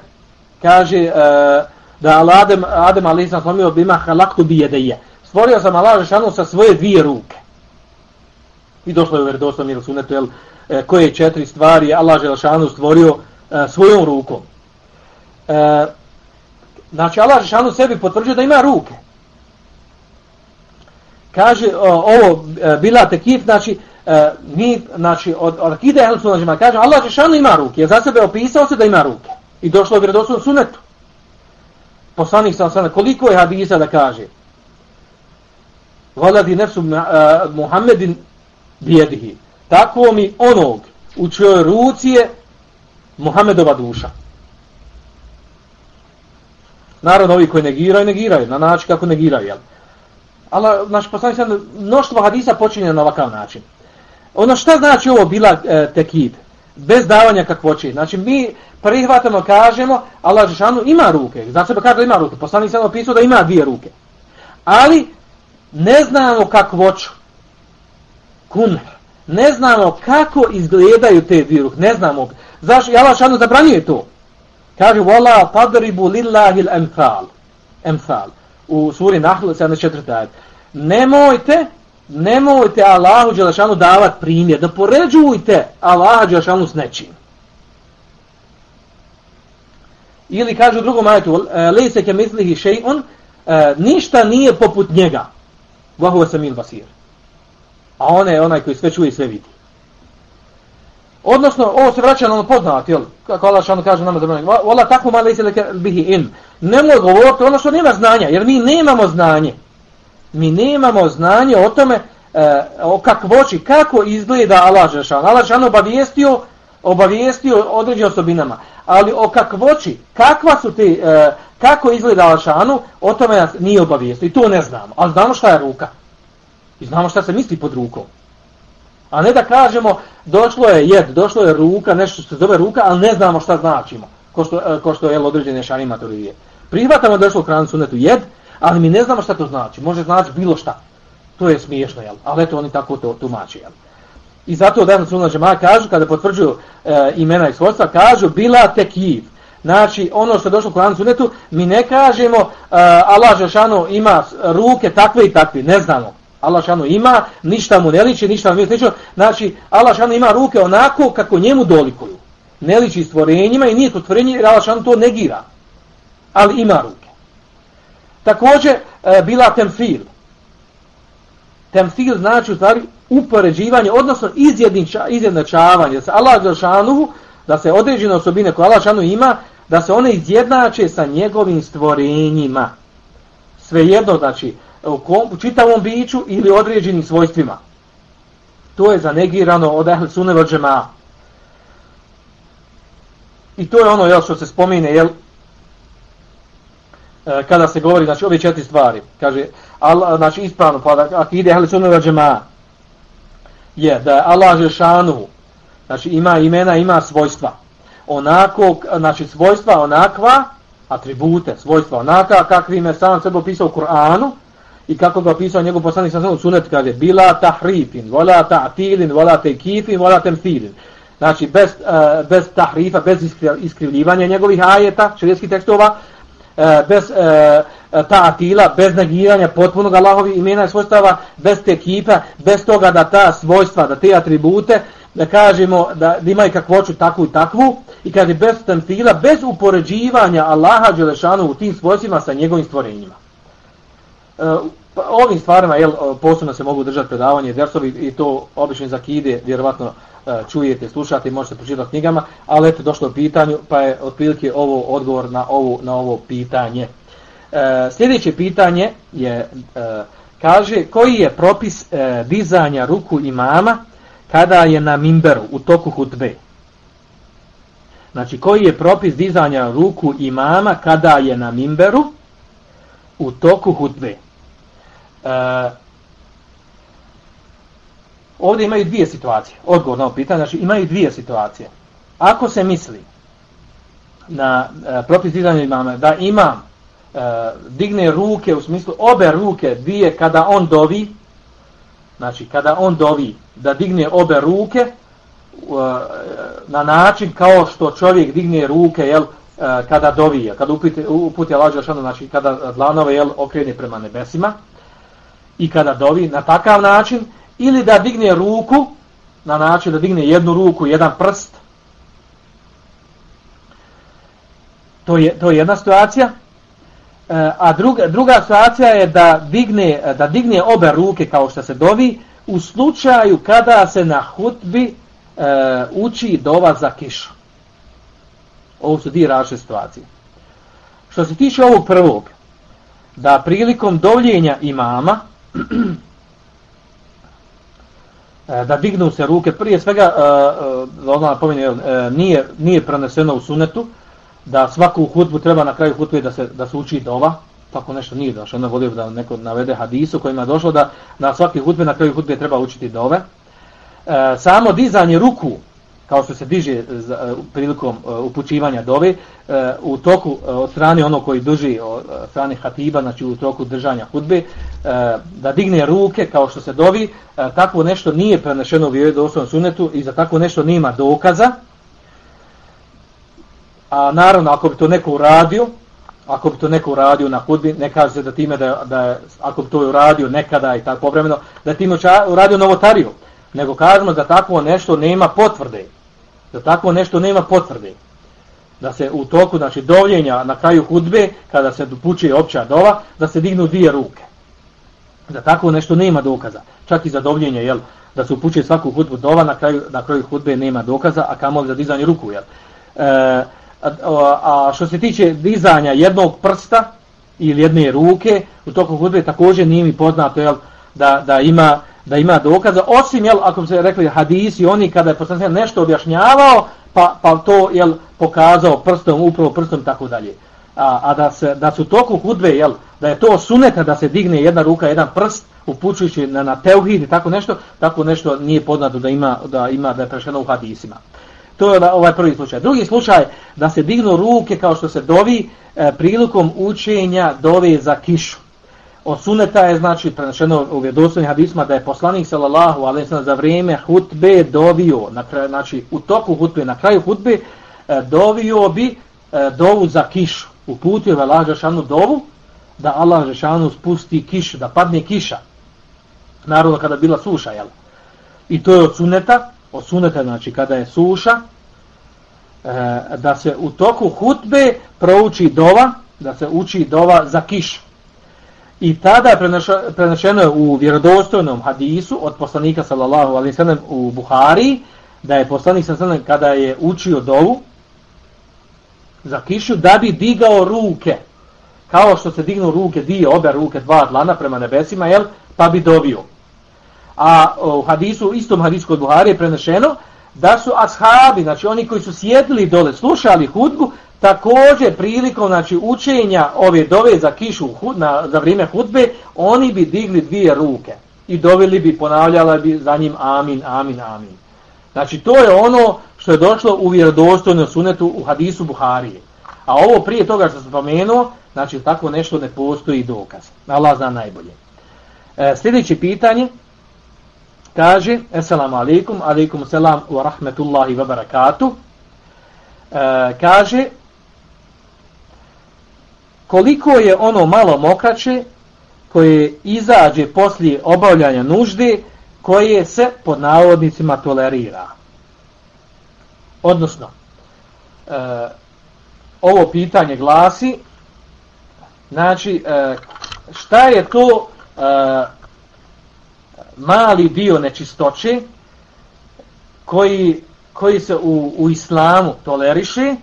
kaže uh, da Adem, Adem ali sam slomio bima halaktu bi jedeje. Stvorio sam Allah Želšanu sa svoje dvije ruke. I došlo je u verodostom ili sunetu, jel, e, koje četiri stvari Allah Želšanu stvorio e, svojom rukom. E, znači Allah Želšanu sebi potvrđuje da ima ruke. Kaže o, ovo e, bila tekif, znači e, mi, znači od, od akide Ehlusunna kaže Allah Žešanu ima ruke, je za sebe opisao se da ima ruke. I došlo je u sunetu poslanik sam sam, koliko je hadisa da kaže Valadi nefsu uh, Muhammedin bijedihi. Tako mi onog u čojoj ruci je Muhammedova duša. Naravno, ovi koji negiraju, negiraju, na način kako negiraju, jel? Ali, naš poslanik sam, mnoštvo hadisa počinje na ovakav način. Ono šta znači ovo bila e, tekid? Bez davanja kakvoće. Znači, mi prihvatamo, kažemo, Allah Žešanu ima ruke. Znači sebe kaže da ima ruke. Poslanik sad opisao da ima dvije ruke. Ali, ne znamo kakvoću. Kun. Ne znamo kako izgledaju te dvije ruke. Ne znamo. Zašto? Allah Žešanu zabranjuje to. Kaže, vola tadribu lillahi l-emthal. Emthal. U suri Nahl, 74. Nemojte, nemojte Allahu Đelešanu davat primjer. Da poređujte Allahu Đelešanu s nečim. Ili kaže u drugom ajetu, lejse ke mislihi še'un, e, ništa nije poput njega. Vahu samil basir. A on je onaj koji sve čuje i sve vidi. Odnosno, ovo se vraća na ono poznat, jel? Kako Allah šano kaže nama zabranjeno. Ola tako ma lejse leke bihi in. Nemoj govoriti ono što nema znanja, jer mi nemamo znanje. Mi nemamo znanje o tome, e, o kakvoći, kako izgleda Allah Žešan. Allah Žešan obavijestio, obavijestio određenim osobinama. Ali o kakvoći, kakva su te, e, kako izgleda Allah Žešanu, o tome nas nije obavijestio. I to ne znamo. Ali znamo šta je ruka. I znamo šta se misli pod rukom. A ne da kažemo, došlo je jed, došlo je ruka, nešto što se zove ruka, ali ne znamo šta značimo, ko što, e, ko što je određene šarima teorije. Prihvatamo da je došlo u kranu sunetu jed, ali mi ne znamo šta to znači. Može znači bilo šta. To je smiješno, jel? Ali eto, oni tako to tumače, jel? I zato danas sunna džema kažu, kada potvrđuju e, imena i svojstva, kažu bila tekiv. Znači, ono što je došlo u Kur'anu sunetu, mi ne kažemo uh, Allah Žešanu ima ruke takve i takve, ne znamo. Allah Žešanu ima, ništa mu ne liči, ništa mu ne liči. Znači, Allah Žešanu ima ruke onako kako njemu dolikuju. Ne liči stvorenjima i nije to stvorenje, jer Allah Žešanu to negira. Ali ima ruke. Također, e, bila temfil. Temfil znači u stvari upoređivanje, odnosno izjednačavanje. Da se Allah Đelšanuhu, da se određene osobine koje Allah Đelšanuhu ima, da se one izjednače sa njegovim stvorenjima. Svejedno, znači, u, kom, u čitavom biću ili određenim svojstvima. To je zanegirano od Ehl Sunne. I to je ono jel, što se spomine, jel, E, kada se govori, znači, ove četiri stvari. Kaže, Allah, znači, ispravno, pa da, ako ide Ahl Sunne džema, je da Allah Žešanu, znači, ima imena, ima svojstva. Onako, znači, svojstva onakva, atribute, svojstva onaka, kakvim je sam sebe opisao u Kur'anu, i kako ga opisao njegov poslanik sam sunet kaže bila tahrifin wala ta'tilin wala takifin wala tamthilin znači bez uh, bez tahrifa bez iskrivljivanja njegovih ajeta šerijskih tekstova E, bez bez ta atila, bez negiranja potpunog Allahovi imena i svojstava bez te kipa bez toga da ta svojstva da te atribute da kažemo da, da imaju kakvoću takvu i takvu i kaže bez tamthila bez upoređivanja Allaha Đelešanu u tim svojstvima sa njegovim stvorenjima. E, Pa, ovim stvarima jel, posebno se mogu držati predavanje dersovi i to obično za kide vjerovatno e, čujete, slušate i možete pročitati knjigama, ali eto došlo u pitanju pa je otprilike ovo odgovor na ovo, na ovo pitanje. E, sljedeće pitanje je e, kaže koji je propis e, dizanja ruku imama kada je na mimberu u toku hutbe. Znači koji je propis dizanja ruku imama kada je na mimberu u toku hutbe. Uh, ovdje imaju dvije situacije. Odgovor na ovo pitanje, znači imaju dvije situacije. Ako se misli na uh, propis dizanja imama, da imam uh, eh, digne ruke, u smislu obe ruke, dvije kada on dovi, znači kada on dovi, da digne obe ruke, uh, na način kao što čovjek digne ruke, jel, kada dovije, kada uputi, uputi Allah znači kada dlanove jel, okrene prema nebesima, i kada dovi na takav način ili da digne ruku na način da digne jednu ruku, jedan prst. To je, to je jedna situacija. E, a druga, druga situacija je da digne, da digne obe ruke kao što se dovi u slučaju kada se na hutbi e, uči dova za kišu. Ovo su dvije različite situacije. Što se tiče ovog prvog, da prilikom dovljenja imama, E, da dignu se ruke. Prije svega e, e, da ona napominje, nije nije preneseno u sunetu da svaku hutbu treba na kraju hutbe da se, da se uči dova, tako nešto nije došlo, onda volio da neko navede hadisu kojima je došlo da na svaki hutbe, na kraju hutbe treba učiti dove. E, samo dizanje ruku, kao što se diže za, e, prilikom uh, upućivanja dove, uh, e, u toku uh, od strane ono koji drži od uh, strane hatiba, znači u toku držanja hudbe, uh, da digne ruke kao što se dovi, uh, nešto nije prenešeno u vjerodostojnom sunetu i za tako nešto nema dokaza. A naravno, ako bi to neko uradio, ako bi to neko uradio na hudbi, ne kaže se da time da, da ako bi to uradio nekada i tako povremeno, da time uradio novotariju, nego kažemo da takvo nešto nema potvrde da tako nešto nema potvrde. Da se u toku, znači, dovljenja na kraju hudbe, kada se dopučuje opća dova, da se dignu dvije ruke. Da tako nešto nema dokaza. Čak i za dovljenje, jel, da se upućuje svaku hudbu dova, na kraju, na kraju hudbe nema dokaza, a kamo za dizanje ruku, jel. E, a, a što se tiče dizanja jednog prsta ili jedne ruke, u toku hudbe također nije mi poznato, jel, da, da ima da ima dokaza, osim, jel, ako se rekli hadisi, oni kada je poslanik nešto objašnjavao, pa, pa to, jel, pokazao prstom, upravo prstom, tako dalje. A, a da, se, da su toku hudbe, jel, da je to suneta da se digne jedna ruka, jedan prst, upućujući na, na teuhid i tako nešto, tako nešto nije poznato da ima, da ima, da je prešeno u hadisima. To je ovaj, ovaj prvi slučaj. Drugi slučaj, da se dignu ruke kao što se dovi e, prilikom učenja dove za kišu. Od suneta je znači prenašeno u vjerodostojnim hadisima da je poslanik sallallahu alejhi ve sellem za vrijeme hutbe dovio na kraju znači u toku hutbe na kraju hutbe e, dovio bi e, dovu za kišu. Uputio je Allah džeshanu dovu da Allah džeshanu spusti kišu, da padne kiša. Naravno kada bila suša, jel? I to je od suneta, od suneta znači kada je suša e, da se u toku hutbe prouči dova, da se uči dova za kišu. I tada je prenešeno u vjerodostojnom hadisu od poslanika sallallahu alaihi sallam u Buhari, da je poslanik sallallahu alaihi kada je učio dovu za kišu, da bi digao ruke, kao što se dignu ruke, dvije, obe ruke, dva dlana prema nebesima, jel, pa bi dovio. A u hadisu, istom hadisu kod Buhari je prenešeno, da su ashabi, znači oni koji su sjedili dole, slušali hudbu, Također prilikom znači učenja ove dove za kišu na za vrijeme hudbe, oni bi digli dvije ruke i doveli bi ponavljala bi za njim amin amin amin. Znači to je ono što je došlo u vjerodostojnom sunetu u hadisu Buharije. A ovo prije toga što sam spomenuo, znači tako nešto ne postoji dokaz. Allah zna najbolje. E, sljedeće pitanje kaže Assalamu alaikum, alaikum selam wa rahmetullahi wa barakatuh. E, kaže koliko je ono malo mokraće koje izađe poslije obavljanja nužde koje se pod navodnicima tolerira. Odnosno, e, ovo pitanje glasi, znači, e, šta je to e, mali dio nečistoće koji, koji se u, u islamu toleriše,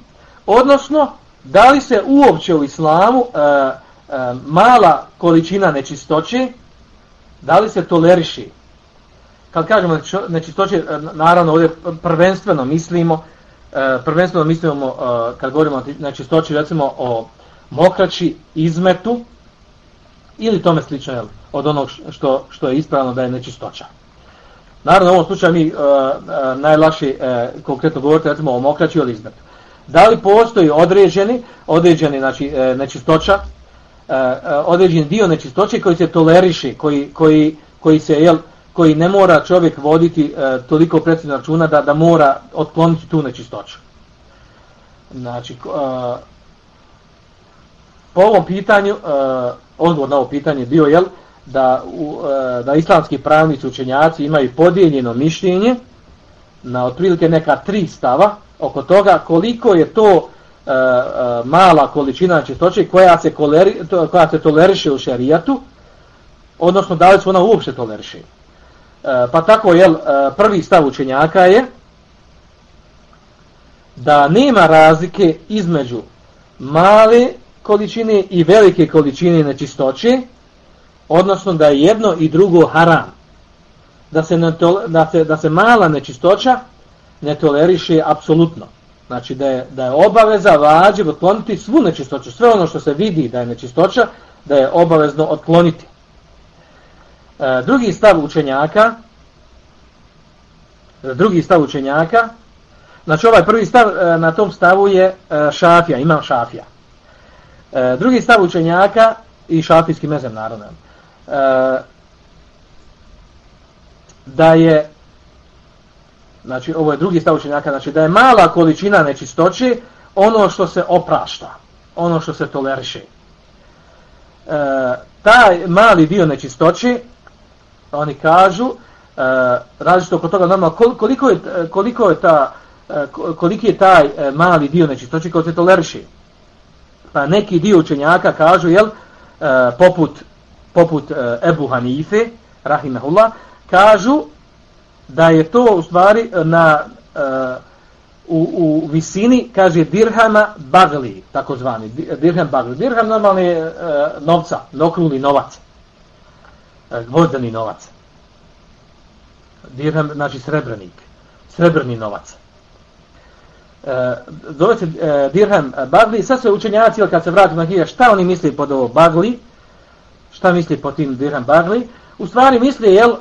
odnosno, da li se uopće u islamu e, e, mala količina nečistoće, da li se toleriši? Kad kažemo nečistoće, e, naravno ovdje prvenstveno mislimo, e, prvenstveno mislimo e, kad govorimo o nečistoći, recimo o mokraći, izmetu, ili tome slično, jel, od onog što, što je ispravno da je nečistoća. Naravno, u ovom slučaju mi e, e najlaši e, konkretno govorite recimo o mokraći ili izmetu da li postoji određeni, određeni znači, e, nečistoća, e, e određeni dio nečistoće koji se toleriši, koji, koji, koji se, jel, koji ne mora čovjek voditi e, toliko precizno računa da, da mora otkloniti tu nečistoću. Znači, po ovom pitanju, odgovor na ovo pitanje bio, jel, da, u, da islamski pravnici učenjaci imaju podijeljeno mišljenje na otprilike neka tri stava, oko toga koliko je to e, e, mala količina čistoće koja se, koleri, to, koja se toleriše u šerijatu, odnosno da li se ona uopšte toleriše. E, pa tako je e, prvi stav učenjaka je da nema razlike između male količine i velike količine nečistoće, odnosno da je jedno i drugo haram. Da se, ne, da se, da se mala nečistoća ne toleriše apsolutno. Znači da je, da je obaveza vađe otkloniti svu nečistoću, sve ono što se vidi da je nečistoća, da je obavezno otkloniti. E, drugi stav učenjaka, e, drugi stav učenjaka, znači ovaj prvi stav e, na tom stavu je e, šafija, imam šafija. E, drugi stav učenjaka i šafijski mezem naravno, e, da je znači ovo je drugi stav učenjaka, znači da je mala količina nečistoće ono što se oprašta, ono što se toleriše. E, taj mali dio nečistoće, oni kažu, e, različito oko toga normalno, koliko je, e, koliko je ta e, koliki je taj e, mali dio nečistoće koji se toleriše. Pa neki dio učenjaka kažu, jel, e, poput, poput Ebu Hanife, rahimahullah, kažu da je to u stvari eh, na uh, u, u visini kaže dirhama bagli takozvani dirham bagli. Dirham normalni je uh, novca nokruli novac uh, gvozdeni novac. Dirham znači srebrnik srebrni novac. Uh, zove se uh, dirham bagli sad sve učenjaci kad se vrati na hija šta oni misli pod ovo bagli? Šta misli pod tim dirham bagli? U stvari misli jel uh,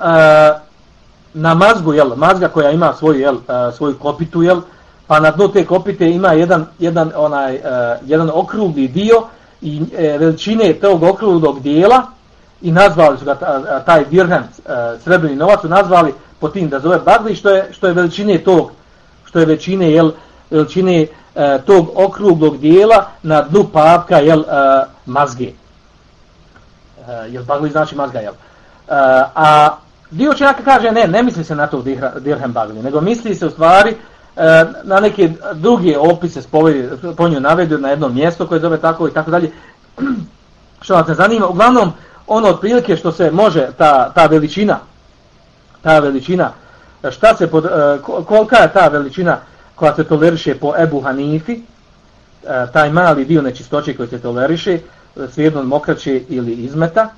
na mazgu, jel, mazga koja ima svoju, jel, e, svoju kopitu, jel, pa na dnu te kopite ima jedan, jedan, onaj, e, jedan okrugli dio i e, veličine tog okruglog dijela i nazvali su ga taj dirhem, srebrni novac, su nazvali po tim da zove bagli, što je, što je veličine tog, što je veličine, jel, veličine tog okruglog dijela na dnu papka, jel, uh, mazge. Uh, jel, bagli znači mazga, jel. Uh, a Dio učenjaka kaže ne, ne misli se na to dirhem bagli, nego misli se u stvari e, na neke druge opise po nju navedu na jedno mjesto koje zove tako i tako dalje. Što nas ne zanima, uglavnom ono otprilike što se može, ta, ta veličina, ta veličina, šta se pod, e, kolika je ta veličina koja se toleriše po Ebu Hanifi, e, taj mali dio nečistoće koji se toleriše, e, svijedno mokraće ili izmeta,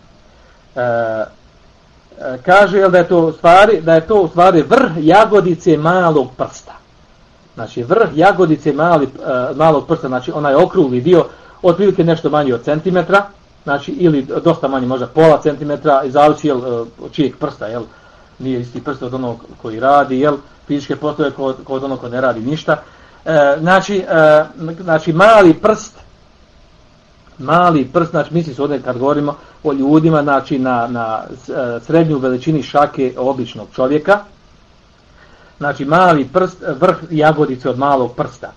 Kaže jel da je to u stvari da je to u stvari vrh jagodice malog prsta. Znači vrh jagodice mali, uh, malog prsta, znači onaj okrugli dio otprilike nešto manji od centimetra, znači ili dosta manji, možda pola centimetra, i zavisi jel, uh, čijeg prsta, jel, nije isti prst od onog koji radi, jel, fizičke postoje kod, kod onog koji ne radi ništa. E, znači, e, znači mali prst, mali prst, znači misli se ovdje kad govorimo o ljudima, znači na, na e, srednju veličini šake običnog čovjeka, znači mali prst, vrh jagodice od malog prsta,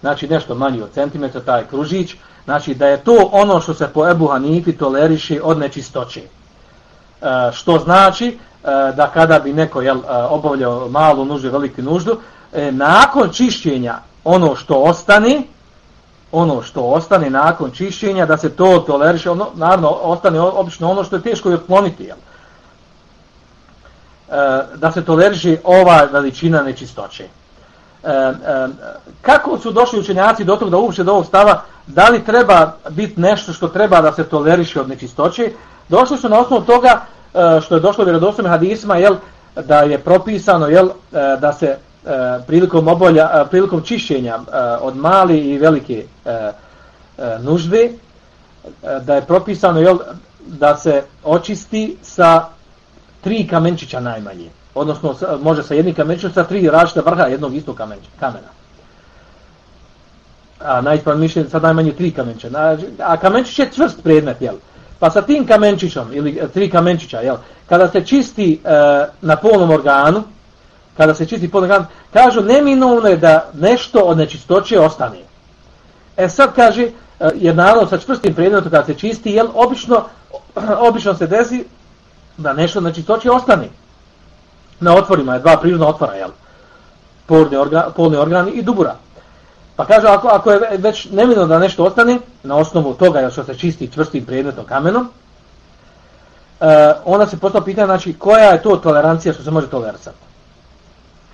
znači nešto manji od centimetra, taj kružić, znači da je to ono što se po Ebu Hanifi toleriše od nečistoće. E, što znači e, da kada bi neko jel, e, obavljao malu nuždu, veliku nuždu, e, nakon čišćenja ono što ostane, ono što ostane nakon čišćenja, da se to toleriše, ono, naravno, ostane obično ono što je teško i otkloniti, jel? E, da se toleriše ova veličina nečistoće. E, e, kako su došli učenjaci do toga da uopće do ovog stava, da li treba biti nešto što treba da se toleriše od nečistoće, došli su na osnovu toga e, što je došlo vjerodostojnim hadisma, jel, da je propisano jel, e, da se E, prilikom obolja, e, prilikom čišćenja e, od mali i velike nužde da je propisano jel, da se očisti sa tri kamenčića najmanje. Odnosno, može sa jednim kamenčićem sa tri različita vrha jednog istog kamena. A najispravno mišljenje sa najmanje tri kamenčića. A kamenčić je čvrst predmet, jel? Pa sa tim kamenčićom, ili tri kamenčića, jel? Kada se čisti e, na polnom organu, kada se čisti podne kažu neminovno je da nešto od nečistoće ostane. E sad kaže, e, jer naravno sa čvrstim predmetom kada se čisti, jel, obično, obično se desi da nešto od nečistoće ostane. Na otvorima je dva prirodna otvora, jel? Polni organ, polni organi i dubura. Pa kaže, ako, ako je već nemino da nešto ostane, na osnovu toga jel, što se čisti čvrstim predmetom kamenom, Uh, onda se postao pitanje, znači, koja je to tolerancija što se može tolerisati?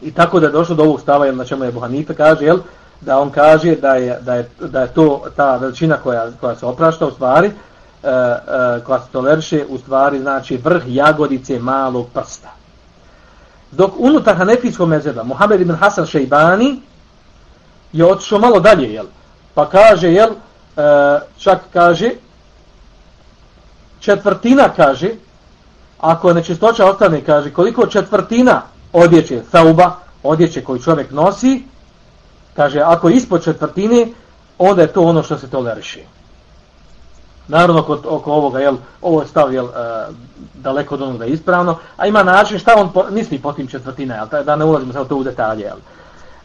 I tako da je došlo do ovog stava, jel, na čemu je Buhanife kaže, jel, da on kaže da je, da je, da je to ta veličina koja, koja se oprašta u stvari, uh, uh, koja se toleriše u stvari, znači vrh jagodice malog prsta. Dok unutar hanefijskog mezeba, Muhammed ibn Hasan Šejbani, je otišao malo dalje, jel? Pa kaže, jel, e, čak kaže, četvrtina kaže, ako nečistoća ostane, kaže, koliko četvrtina odjeće sauba, odjeće koju čovjek nosi, kaže, ako je ispod četvrtine, onda je to ono što se toleriše. Naravno, kod, oko ovoga, jel, ovo je stav, jel, e, daleko od onog da je ispravno, a ima način šta on po, misli po tim četvrtina, jel, da ne ulazimo sad to u detalje, jel.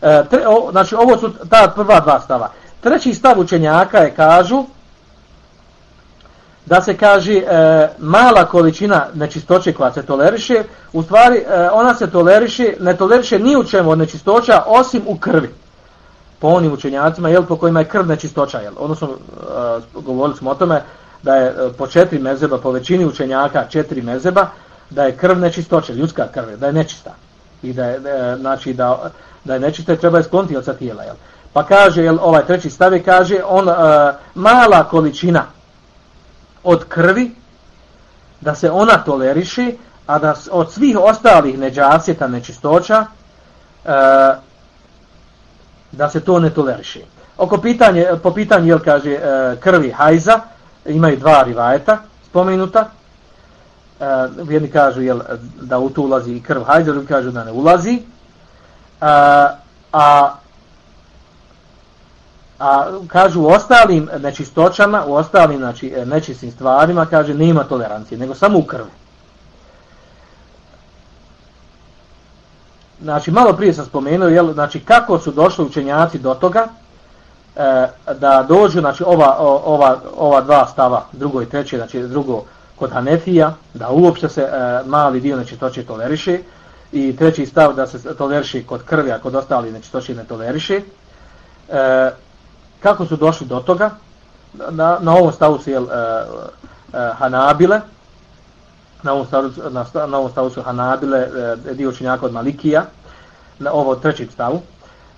E, tre, o, znači, ovo su ta prva dva stava. Treći stav učenjaka je, kažu, da se kaže e, mala količina nečistoće koja se toleriše, u stvari e, ona se toleriše, ne toleriše ni u čemu od nečistoća osim u krvi. Po onim učenjacima, jel, po kojima je krv nečistoća, jel. Odnosno, e, govorili smo o tome da je e, po četiri mezeba, po većini učenjaka četiri mezeba, da je krv nečistoća, ljudska krv, da je nečista. I da je, e, znači, da, da je nečista treba je skloniti od sa tijela, jel. Pa kaže, jel, ovaj treći stave kaže, on, e, mala količina od krvi, da se ona toleriše, a da od svih ostalih neđasjeta, nečistoća, e, da se to ne toleriše. Oko pitanje, po pitanju, jel, kaže, e, krvi hajza, imaju dva rivajeta spomenuta, e, jedni kažu jel, da u to ulazi krv hajza, drugi kažu da ne ulazi, e, a, a a kažu u ostalim nečistoćama, u ostalim znači, e, nečistim stvarima, kaže, nema tolerancije, nego samo u krvi. Znači, malo prije sam spomenuo, jel, znači, kako su došli učenjaci do toga, e, da dođu, znači, ova, ova, ova dva stava, drugo i treće, znači, drugo kod Hanefija, da uopšte se e, mali dio nečistoće toleriše, i treći stav da se toleriše kod krvi, a kod ostali nečistoće ne toleriše. E, kako su došli do toga? Na, na ovom stavu su jel, uh, uh, Hanabile, na ovom stavu, na, na ovom stavu su Hanabile, uh, dio činjaka od Malikija, na ovo treći stavu.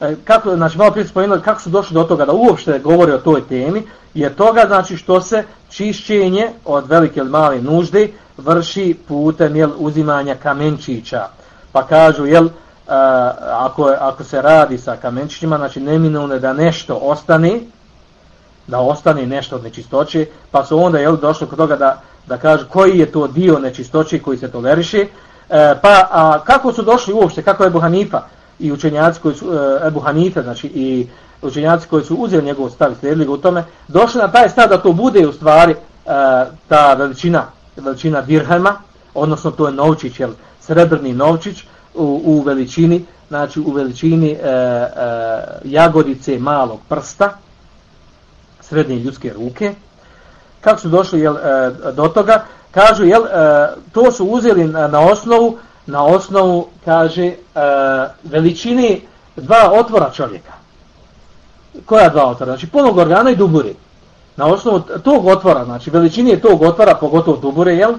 E, kako, znači, malo prije spomenuli, kako su došli do toga da uopšte govori o toj temi, je toga, znači, što se čišćenje od velike ili male nužde vrši putem, jel, uzimanja kamenčića. Pa kažu, jel, a, ako, ako se radi sa kamenčićima, znači neminovno da nešto ostane, da ostane nešto od nečistoće, pa su onda jel, došli kod toga da, da kažu koji je to dio nečistoće koji se toleriše, e, pa a kako su došli uopšte, kako je Ebu Hanifa i učenjaci koji su, e, Ebu Hanifa, znači i učenjaci koji su uzeli njegov stav i slijedili ga u tome, došli na taj stav da to bude u stvari e, ta veličina, veličina dirhema, odnosno to je novčić, jel, srebrni novčić, u, u veličini, znači u veličini e, e, jagodice malog prsta, srednje ljudske ruke. Kako su došli jel, e, do toga? Kažu, jel, e, to su uzeli na, na osnovu, na osnovu, kaže, e, veličini dva otvora čovjeka. Koja dva otvora? Znači, punog organa i dubure. Na osnovu tog otvora, znači, veličini je tog otvora, pogotovo dubure, jel, e,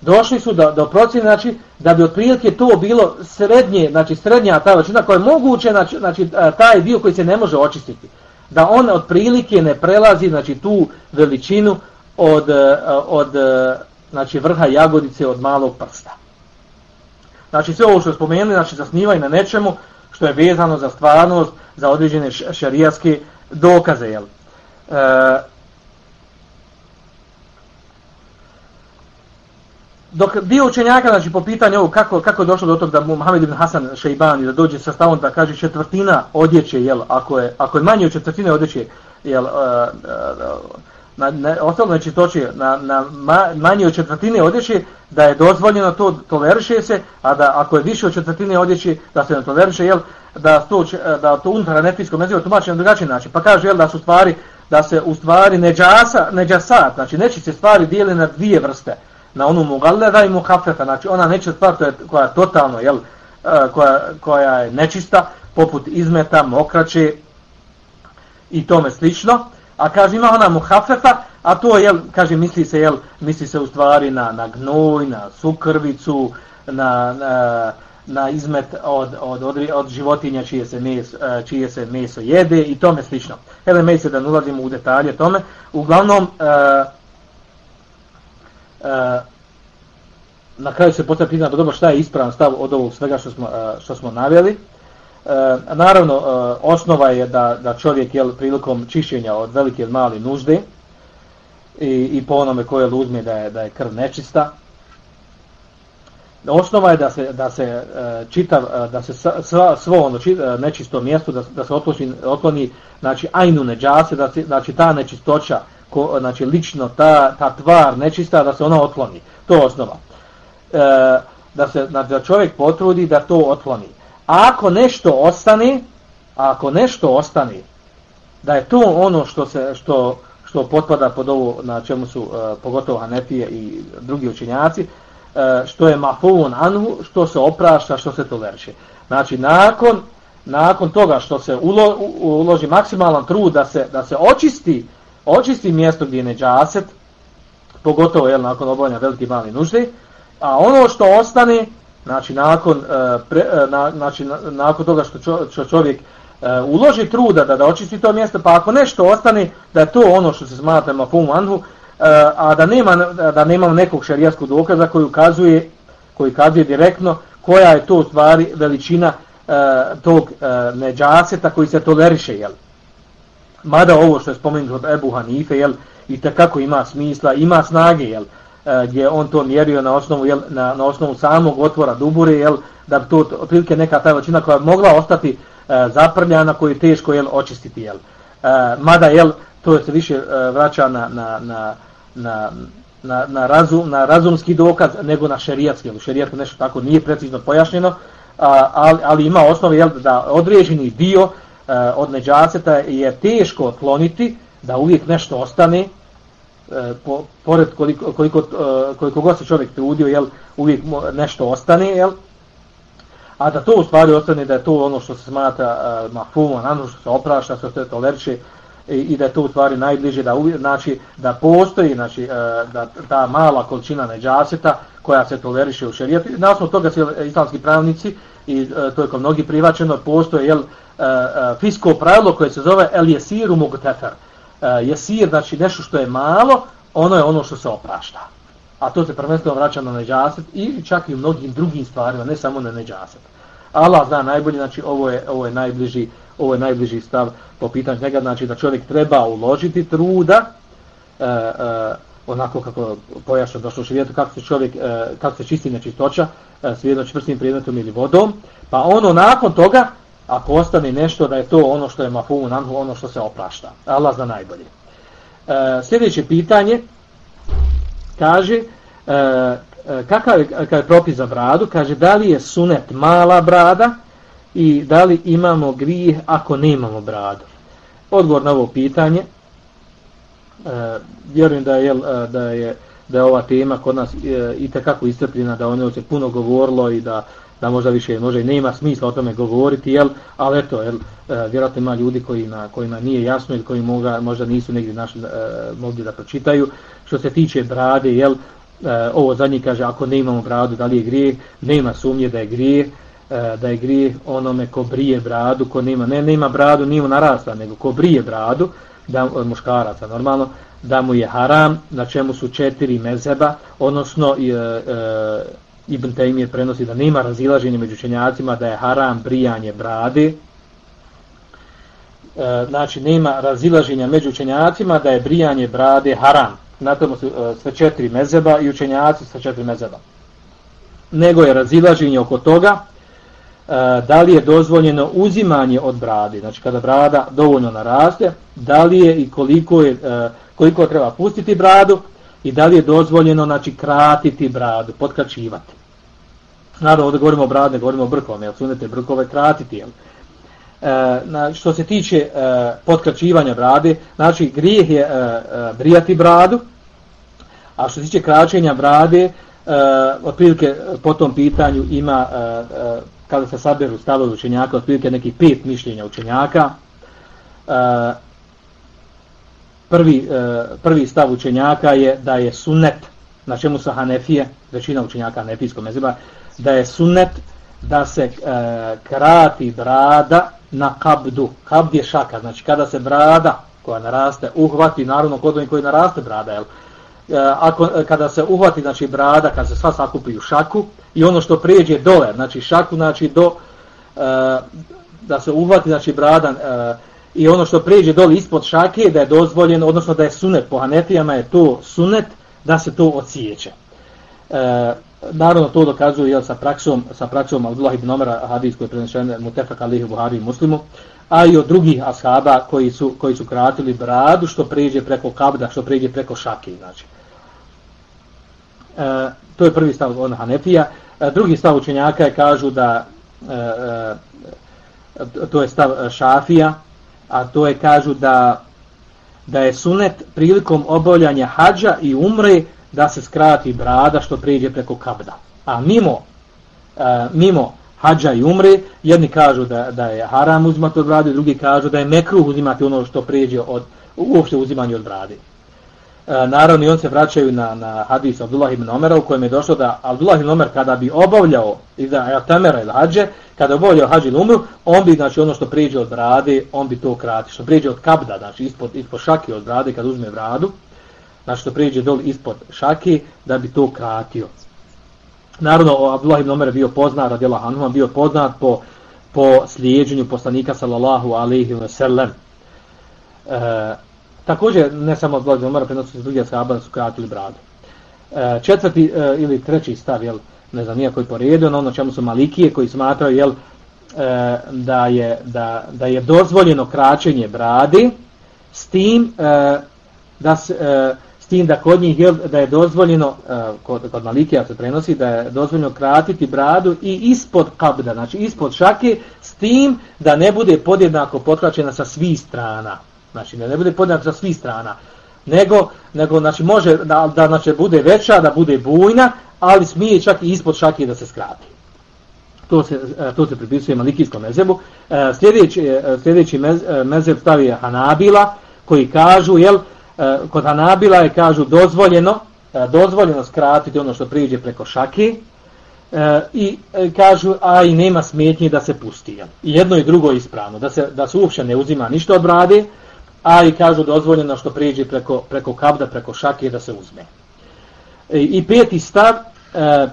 došli su do, do procjene, znači, da bi otprilike to bilo srednje, znači srednja ta veličina koja je moguće, znači, znači taj dio koji se ne može očistiti, da on otprilike ne prelazi, znači, tu veličinu od, e, od e, znači, vrha jagodice od malog prsta. Znači, sve ovo što spomenuli, znači, zasnivaj na nečemu što je vezano za stvarnost, za određene šarijaske dokaze, jel? E, dok dio učenjaka, znači po pitanju ovo, kako, kako je došlo do toga da Muhammed ibn Hasan Šeibani da dođe sa stavom da kaže četvrtina odjeće, jel, ako je, ako je manje od četvrtine odjeće, jel, uh, uh, na, na, ostalo znači toči, na, na ma, manje od četvrtine odjeće, da je dozvoljeno to, toleriše se, a da ako je više od četvrtine odjeće, da se ne toleriše, jel, da to, e, da to unutar anefijsko mezivo tumači na drugačiji način. Pa kaže, jel, da su stvari, da se u stvari neđasa, neđasat, znači neće se stvari dijeli na dvije vrste na onu mugalleda i muhafefa, znači ona neće stvar to je, koja je totalno, jel, e, koja, koja je nečista, poput izmeta, mokraće i tome slično. A kaže ima ona muhafefa, a to je, kaže, misli se, jel, misli se u stvari na, na gnoj, na sukrvicu, na, na, na izmet od, od, od, od životinja čije se, mes, e, čije se meso jede i tome slično. Hele, meso da ne ulazimo u detalje tome. Uglavnom, uh, E, na kraju se postavlja pitanje dobro šta je ispravan stav od ovog svega što smo, uh, što smo navjeli. E, eh, naravno, e, osnova je da, da čovjek je prilikom čišćenja od velike ili mali nužde i, i po onome koje uzme da je, da je krv nečista. Osnova je da se, da se e, čitav, da se sva, svo ono či, nečisto mjesto, da, da se otloni, otloni, znači, ajnu neđase, da se, znači, ta nečistoća, ko, znači, lično ta, ta tvar nečista, da se ona otloni. To je osnova. E, da se, znači, da čovjek potrudi da to otloni. A ako nešto ostane, ako nešto ostane, da je to ono što se što što potpada pod ovo na čemu su e, pogotovo Hanefije i drugi učenjaci, e, što je mafun anhu, što se oprašta, što se toleriše. Znači nakon nakon toga što se ulo, uloži maksimalan trud da se da se očisti očisti mjesto gdje je neđaset, pogotovo je nakon obavljanja velike mali nužde, a ono što ostane znači nakon e, pre, e, na, znači nakon toga što, čo, što čovjek e, uloži truda da da očisti to mjesto pa ako nešto ostane da je to ono što se smatra mafum anhu a da nema da nema nekog šerijskog dokaza koji ukazuje koji kazuje direktno koja je to u stvari veličina uh, tog uh, neđaseta koji se toleriše jel mada ovo što je spomenuto od Ebu Hanife jel i kako ima smisla ima snage jel e, gdje on to mjerio na osnovu jel, na, na osnovu samog otvora dubure jel da bi to otprilike neka ta veličina koja mogla ostati e, zaprljana koju je teško jel očistiti jel. E, mada jel to se više e, vraća na na na na na, na, razum, na razumski dokaz nego na šerijatski jel šerijat nešto tako nije precizno pojašnjeno a, ali, ali ima osnovu jel da određeni dio E, od neđaceta je teško otkloniti da uvijek nešto ostane e, po, pored koliko, koliko, e, koliko god se čovjek trudio, jel, uvijek nešto ostane, jel, a da to u stvari ostane da je to ono što se smata uh, mafuma, ono što se oprašta, što se toleriše i, i da je to u stvari najbliže da uvijek, znači da postoji znači, uh, da ta mala količina neđaseta koja se toleriše u šerijetu. Na osnovu toga se islamski pravnici i uh, to je kao mnogi privačeno postoje jel, uh, E, e, fisko pravilo koje se zove el jesiru mugtefer. Uh, jesir, znači nešto što je malo, ono je ono što se oprašta. A to se prvenstveno vraća na neđaset i čak i u mnogim drugim stvarima, ne samo na neđaset. Allah zna najbolje, znači ovo je, ovo je, najbliži, ovo je najbliži stav po pitanju njega, znači da čovjek treba uložiti truda, e, e, onako kako pojaša došlo u šivijetu, kako se čovjek, e, kako se čisti nečistoća, uh, svijedno čvrstim predmetom ili vodom, pa ono nakon toga, ako ostane nešto da je to ono što je mafumu nanhu, ono što se oprašta. Allah zna najbolje. E, sljedeće pitanje kaže e, e, kakav je, kakav je propis za bradu, kaže da li je sunet mala brada i da li imamo grijeh ako nemamo bradu. Odgovor na ovo pitanje e, vjerujem da je, e, da je da je ova tema kod nas e, i takako istrpljena, da o njoj se puno govorilo i da da možda više može nema smisla o tome govoriti, jel, ali eto, jel, e, vjerojatno ima ljudi koji na, kojima nije jasno ili koji moga, možda nisu negdje našli, e, mogli da pročitaju. Što se tiče brade, jel, e, ovo zadnji kaže, ako ne imamo bradu, da li je grijeh, nema sumnje da je grijeh, da je grijeh onome ko brije bradu, ko nema, ne, nema bradu, nije narasta, nego ko brije bradu, da, muškaraca normalno, da mu je haram, na čemu su četiri mezeba, odnosno e, e, Ibn Taymir prenosi da nema razilaženja među učenjacima da je haram brijanje brade. E, znači, nema razilaženja među učenjacima da je brijanje brade haram. Na tomu su e, sve četiri mezeba i učenjaci sve četiri mezeba. Nego je razilaženje oko toga e, da li je dozvoljeno uzimanje od brade. Znači, kada brada dovoljno naraste, da li je i koliko, je, e, koliko treba pustiti bradu i da li je dozvoljeno znači, kratiti bradu, potkačivati. Naravno, ovdje govorimo o bradu, ne govorimo o brkovama, jel sunete brkove kratiti, jel? E, na, što se tiče e, potkraćivanja brade, znači grijeh je e, e, brijati bradu, a što se tiče kraćenja brade, e, otprilike po tom pitanju ima, e, e, kada se saberu stavovi učenjaka, otprilike neki pet mišljenja učenjaka. E, prvi, e, prvi stav učenjaka je da je sunnet, na čemu su Hanefije, većina učenjaka Hanefijskog mezeba, da je sunnet da se e, krati brada na kabdu. Kabd je šaka, znači kada se brada koja naraste uhvati, naravno kod onih koji naraste brada, jel? E, ako, e, kada se uhvati znači brada, kada se sva sakupi u šaku i ono što prijeđe dole, znači šaku, znači do, e, da se uhvati znači brada, e, i ono što pređe dole ispod šake da je dozvoljeno, odnosno da je sunet po hanetijama je to sunet da se to ocijeće. E, naravno to dokazuje jel, sa praksom sa praksom Abdullah ibn Omara hadis koji je prenešen eh, Mutefak alihi Buhari i Muslimu a i od drugih ashaba koji su, koji su kratili bradu što pređe preko kabda, što pređe preko šake znači. E, to je prvi stav od Hanefija e, drugi stav učenjaka je kažu da e, e, to je stav šafija a to je kažu da da je sunet prilikom obavljanja hađa i umre da se skrati brada što priđe preko kabda. A mimo, e, mimo hađa i umre, jedni kažu da, da je haram uzimati od brade, drugi kažu da je mekruh uzimati ono što priđe od, uopšte uzimanje od brade. E, naravno, i on se vraćaju na, na hadis Abdullah ibn Omera u kojem je došlo da Abdullah ibn Omer kada bi obavljao iza tamera ili hađe, kada bi obavljao hađi ili umru, on bi, znači, ono što priđe od brade, on bi to krati. Što priđe od kabda, znači, ispod, ispod šake od brade, kad uzme bradu, znači što priđe dol ispod šake, da bi to kratio. Naravno, Abdullah ibn Omer bio poznat, radijela Hanuma, bio poznat po, po slijedženju poslanika, sallallahu alaihi wa sallam. E, također, ne samo Abdullah ibn Omer, prenosu se drugi ashaba da su kratili bradu. E, četvrti e, ili treći stav, jel, ne znam nijako je poredio, ono, na ono čemu su malikije koji smatraju, jel, e, da, je, da, da je dozvoljeno kraćenje bradi, s tim e, da se, e, tim da kod njih je, da je dozvoljeno, e, kod, kod Malikija se prenosi, da je dozvoljeno kratiti bradu i ispod kabda, znači ispod šake, s tim da ne bude podjednako potkraćena sa svih strana. Znači, da ne bude podjednako sa svih strana. Nego, nego znači, može da, da znači, bude veća, da bude bujna, ali smije čak i ispod šake da se skrati. To se, e, to se pripisuje Malikijskom mezebu. E, sljedeći, sljedeći mezeb stavi Hanabila, koji kažu, jel, E, kod Hanabila je kažu dozvoljeno e, dozvoljeno skratiti ono što priđe preko šake e, i kažu a i nema smetnje da se pusti i jedno i drugo je ispravno da se, da se uopće ne uzima ništa od brade a i kažu dozvoljeno što priđe preko, preko kabda, preko šake da se uzme. I peti stav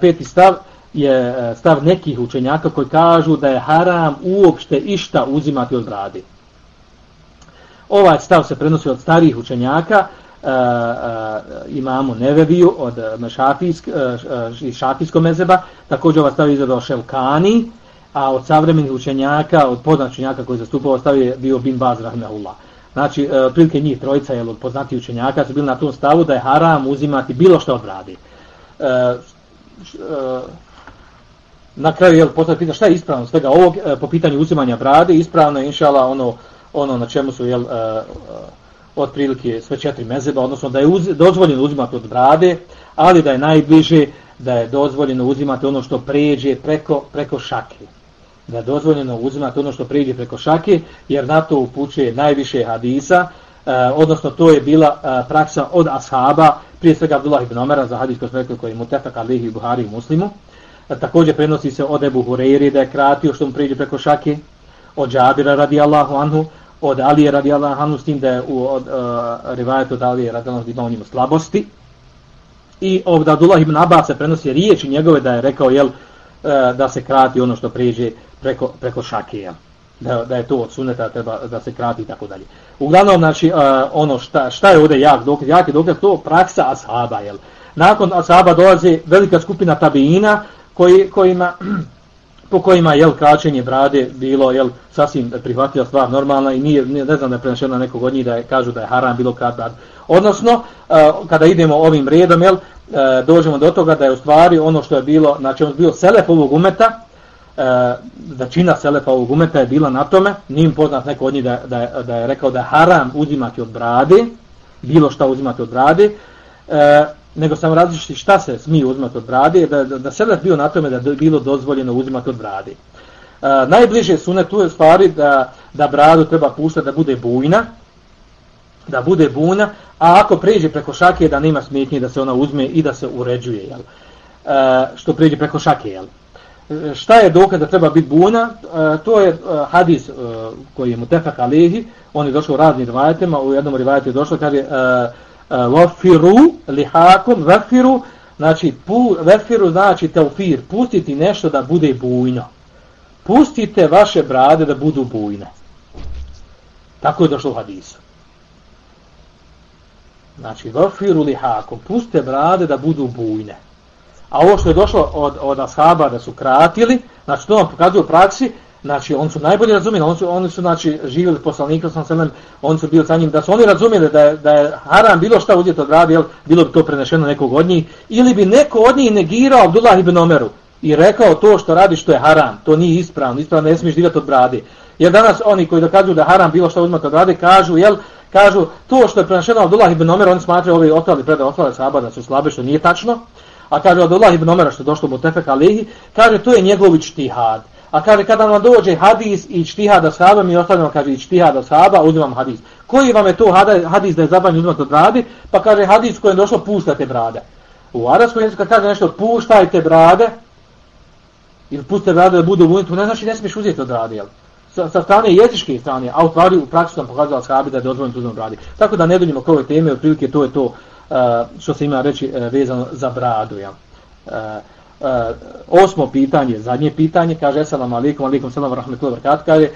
peti stav je stav nekih učenjaka koji kažu da je haram uopšte išta uzimati od brade. Ovaj stav se prenosi od starih učenjaka, uh, e, e imamo Neveviju od e, šafijsk, e, e, šafijskog mezeba, također ovaj stav izgledao Šelkani, a od savremenih učenjaka, od poznat učenjaka koji zastupao ovaj stav je bio Bin Baz Rahmeullah. Znači, e, prilike njih trojica jel, od poznati učenjaka su bili na tom stavu da je haram uzimati bilo što od brade. Uh, e, na kraju je postaviti pitanje šta je ispravno svega ovog po pitanju uzimanja brade, ispravno je inšala ono ono na čemu su jel, uh, otprilike sve četiri mezeba, odnosno da je uz, dozvoljeno uzimati od brade, ali da je najbliže da je dozvoljeno uzimati ono što pređe preko, preko šake. Da je dozvoljeno uzimati ono što pređe preko šake, jer na to upućuje najviše hadisa, uh, odnosno to je bila uh, praksa od ashaba, prije svega Abdullah ibn Omera, za hadis koji smo koji je mutefak alihi Buhari i muslimu. Uh, također prenosi se od Ebu Hureyri da je kratio što mu pređe preko šake, od Džabira radijallahu anhu, od Alije radijallahu anhu, s tim da je u od, uh, rivajetu od Alije radijallahu anhu imao njima slabosti. I od Abdullah ibn Abbas se prenosi riječi njegove da je rekao jel, uh, da se krati ono što prijeđe preko, preko šakija. Da, da je to od suneta, treba da se krati i tako dalje. Uglavnom, znači, uh, ono šta, šta je ovdje jak dokaz? Jak je dokaz to praksa ashaba, jel? Nakon ashaba dolazi velika skupina tabiina koji, kojima po kojima je kraćenje brade bilo jel sasvim prihvatljiva stvar normalna i nije ne znam da je prenašeno nekog od njih da je, kažu da je haram bilo kad brad. Odnosno e, kada idemo ovim redom jel e, dođemo do toga da je u stvari ono što je bilo znači on bio selef ovog umeta uh, većina selefa ovog umeta je bila na tome nije poznat neko od njih da, da, je, da je rekao da je haram uzimati od brade bilo šta uzimati od brade nego sam različiti šta se smije uzimati od brade, da, da, da Selef bio na tome da je bilo dozvoljeno uzimati od brade. E, najbliže su je tu stvari da, da bradu treba puštati da bude bujna, da bude bujna, a ako pređe preko šake da nema smetnje da se ona uzme i da se uređuje, jel? E, što pređe preko šake, jel? E, šta je dokaz da treba biti bujna? E, to je e, hadis e, koji je mutefak alihi, on je došao u raznim rivajetima, u jednom rivajetu je došlo, kaže, E, Eh, vafiru lihakum vafiru znači pu, vafiru znači teufir pustiti nešto da bude bujno pustite vaše brade da budu bujne. Tako je došlo u hadisu. Znači, vafiru lihakom, pustite brade da budu bujne. A ovo što je došlo od, od ashaba da su kratili, znači to vam pokazuje u praksi, znači oni su najbolje razumjeli, oni su, oni su znači, živjeli poslanika sam selem, oni su bili sa njim, da su oni razumjeli da je, da je haram bilo šta uzeti od brade, jel, bilo bi to prenešeno nekog od njih, ili bi neko od njih negirao Abdullah ibn Omeru i rekao to što radi što je haram, to nije ispravno, ispravno ne smiješ divati od brade. Jer danas oni koji dokazuju da haram bilo što uzmati od brade, kažu, jel, kažu to što je prenešeno Abdullah ibn Omer, oni smatraju ovi ostali preda ostale sahaba da su slabe, što nije tačno. A kaže Abdullah ibn Omer, što je došlo mu tefek alihi, kaže to je njegov ičtihad. A kaže kada vam dođe hadis i čtihad ashaba, mi ostavljamo, kaže i čtihad ashaba, uzimam hadis. Koji vam je to hadis da je zabranjen uzmati od brade? Pa kaže hadis koji je došlo, puštate brade. U arabskom jeziku kad kaže nešto, puštajte brade, ili puste brade da budu u ne znači ne smiješ uzeti od brade, jel? sa, sa strane jezičke strane, a u stvari u praksu sam pokazala shabi da je dozvoljeno tuzom bradi. Tako da ne duljimo kove teme, otprilike to je to uh, što se ima reći uh, vezano za bradu. Ja. Uh, eh, uh, osmo pitanje, zadnje pitanje, kaže salam alaikum, alaikum salam rahmetullahi wabarakatuh, kaže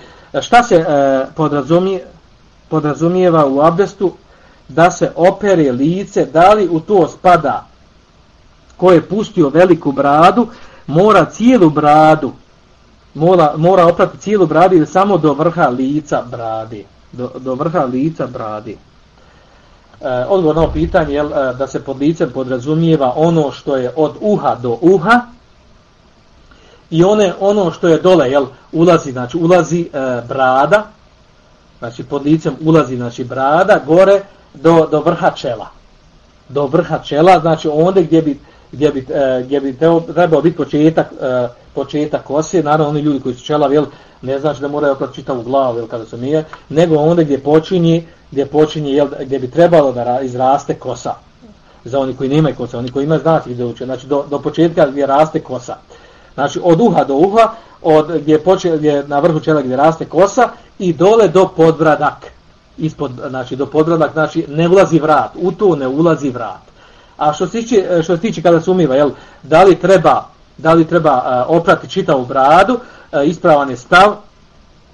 šta se eh, uh, podrazumije, podrazumijeva u abdestu da se opere lice, da li u to spada ko je pustio veliku bradu, mora cijelu bradu mora, mora oprati cijelu bradu ili samo do vrha lica brade. Do, do vrha lica brade. E, odgovor na ovo pitanje je e, da se pod licem podrazumijeva ono što je od uha do uha i one, ono što je dole, jel, ulazi, znači ulazi e, brada, znači pod licem ulazi znači brada gore do, do vrha čela. Do vrha čela, znači onda gdje bi, gdje bi, e, gdje bi trebao biti početak e, početak kose, naravno oni ljudi koji su čelavi, jel, ne znači da moraju oprati čitavu glavu, jel, kada se nije, nego onda gdje počinje, gdje počinje, jel, gdje bi trebalo da izraste kosa. Za oni koji nemaju kosa, oni koji imaju znati gdje uče, znači do, do početka gdje raste kosa. Znači od uha do uha, od gdje, poče, gdje na vrhu čela gdje raste kosa i dole do podbradak. Ispod, znači do podbradak, znači ne ulazi vrat, u to ne ulazi vrat. A što se tiče, e, što se tiče kada se umiva, jel, da li treba da li treba uh, oprati čitavu bradu, uh, ispravan je stav,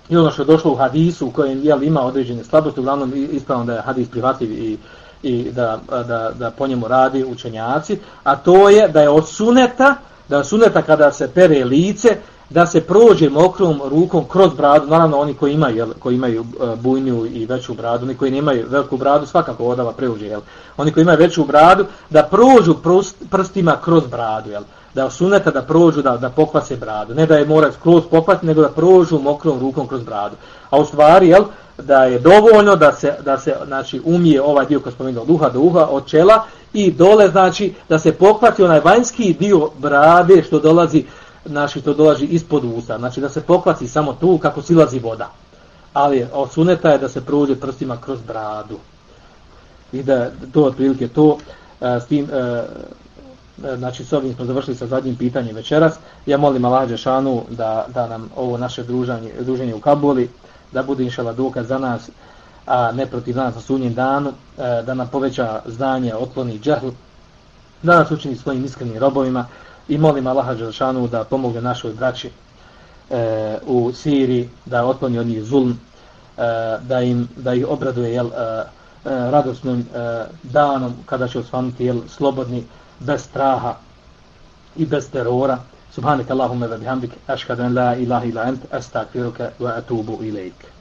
i ono što je došlo u hadisu u kojem jel, ima određene slabosti, uglavnom ispravno da je hadis prihvatljiv i, i da, da, da po njemu radi učenjaci, a to je da je od suneta, da je od suneta kada se pere lice, da se prođe mokrom rukom kroz bradu, naravno oni koji imaju, jel, koji imaju uh, bujnju i veću bradu, oni koji nemaju veliku bradu, svakako odava preuđe, jel. oni koji imaju veću bradu, da prođu prstima kroz bradu, jel da osuneta da prođu, da, da pokvase bradu. Ne da je mora skroz pokvati, nego da prođu mokrom rukom kroz bradu. A u stvari, jel, da je dovoljno da se, da se znači, umije ovaj dio koji spomenuo od uha do uha, od čela i dole, znači, da se pokvati onaj vanjski dio brade što dolazi, znači, što dolazi ispod usta. Znači, da se pokvati samo tu kako silazi voda. Ali osuneta je da se prođe prstima kroz bradu. I da to otprilike to, e, s tim, e, e, znači s ovim smo završili sa zadnjim pitanjem večeras. Ja molim Allah Đešanu da, da nam ovo naše druženje, druženje u Kabuli, da bude inšala dokaz za nas, a ne protiv nas na sunnjem danu, da nam poveća znanje, otkloni džahl, da nas učini svojim iskrenim robovima i molim Allaha Đelšanu da pomogne našoj braći e, u Siriji, da otkloni od njih zulm, e, da, im, da ih obraduje jel, e, e, radosnom danom kada će osvanuti jel, slobodni bez straha i bez terora. Subhanak Allahumma wa bihamdik ashhadu an la ilaha illa ant astaghfiruka wa atubu ilayk.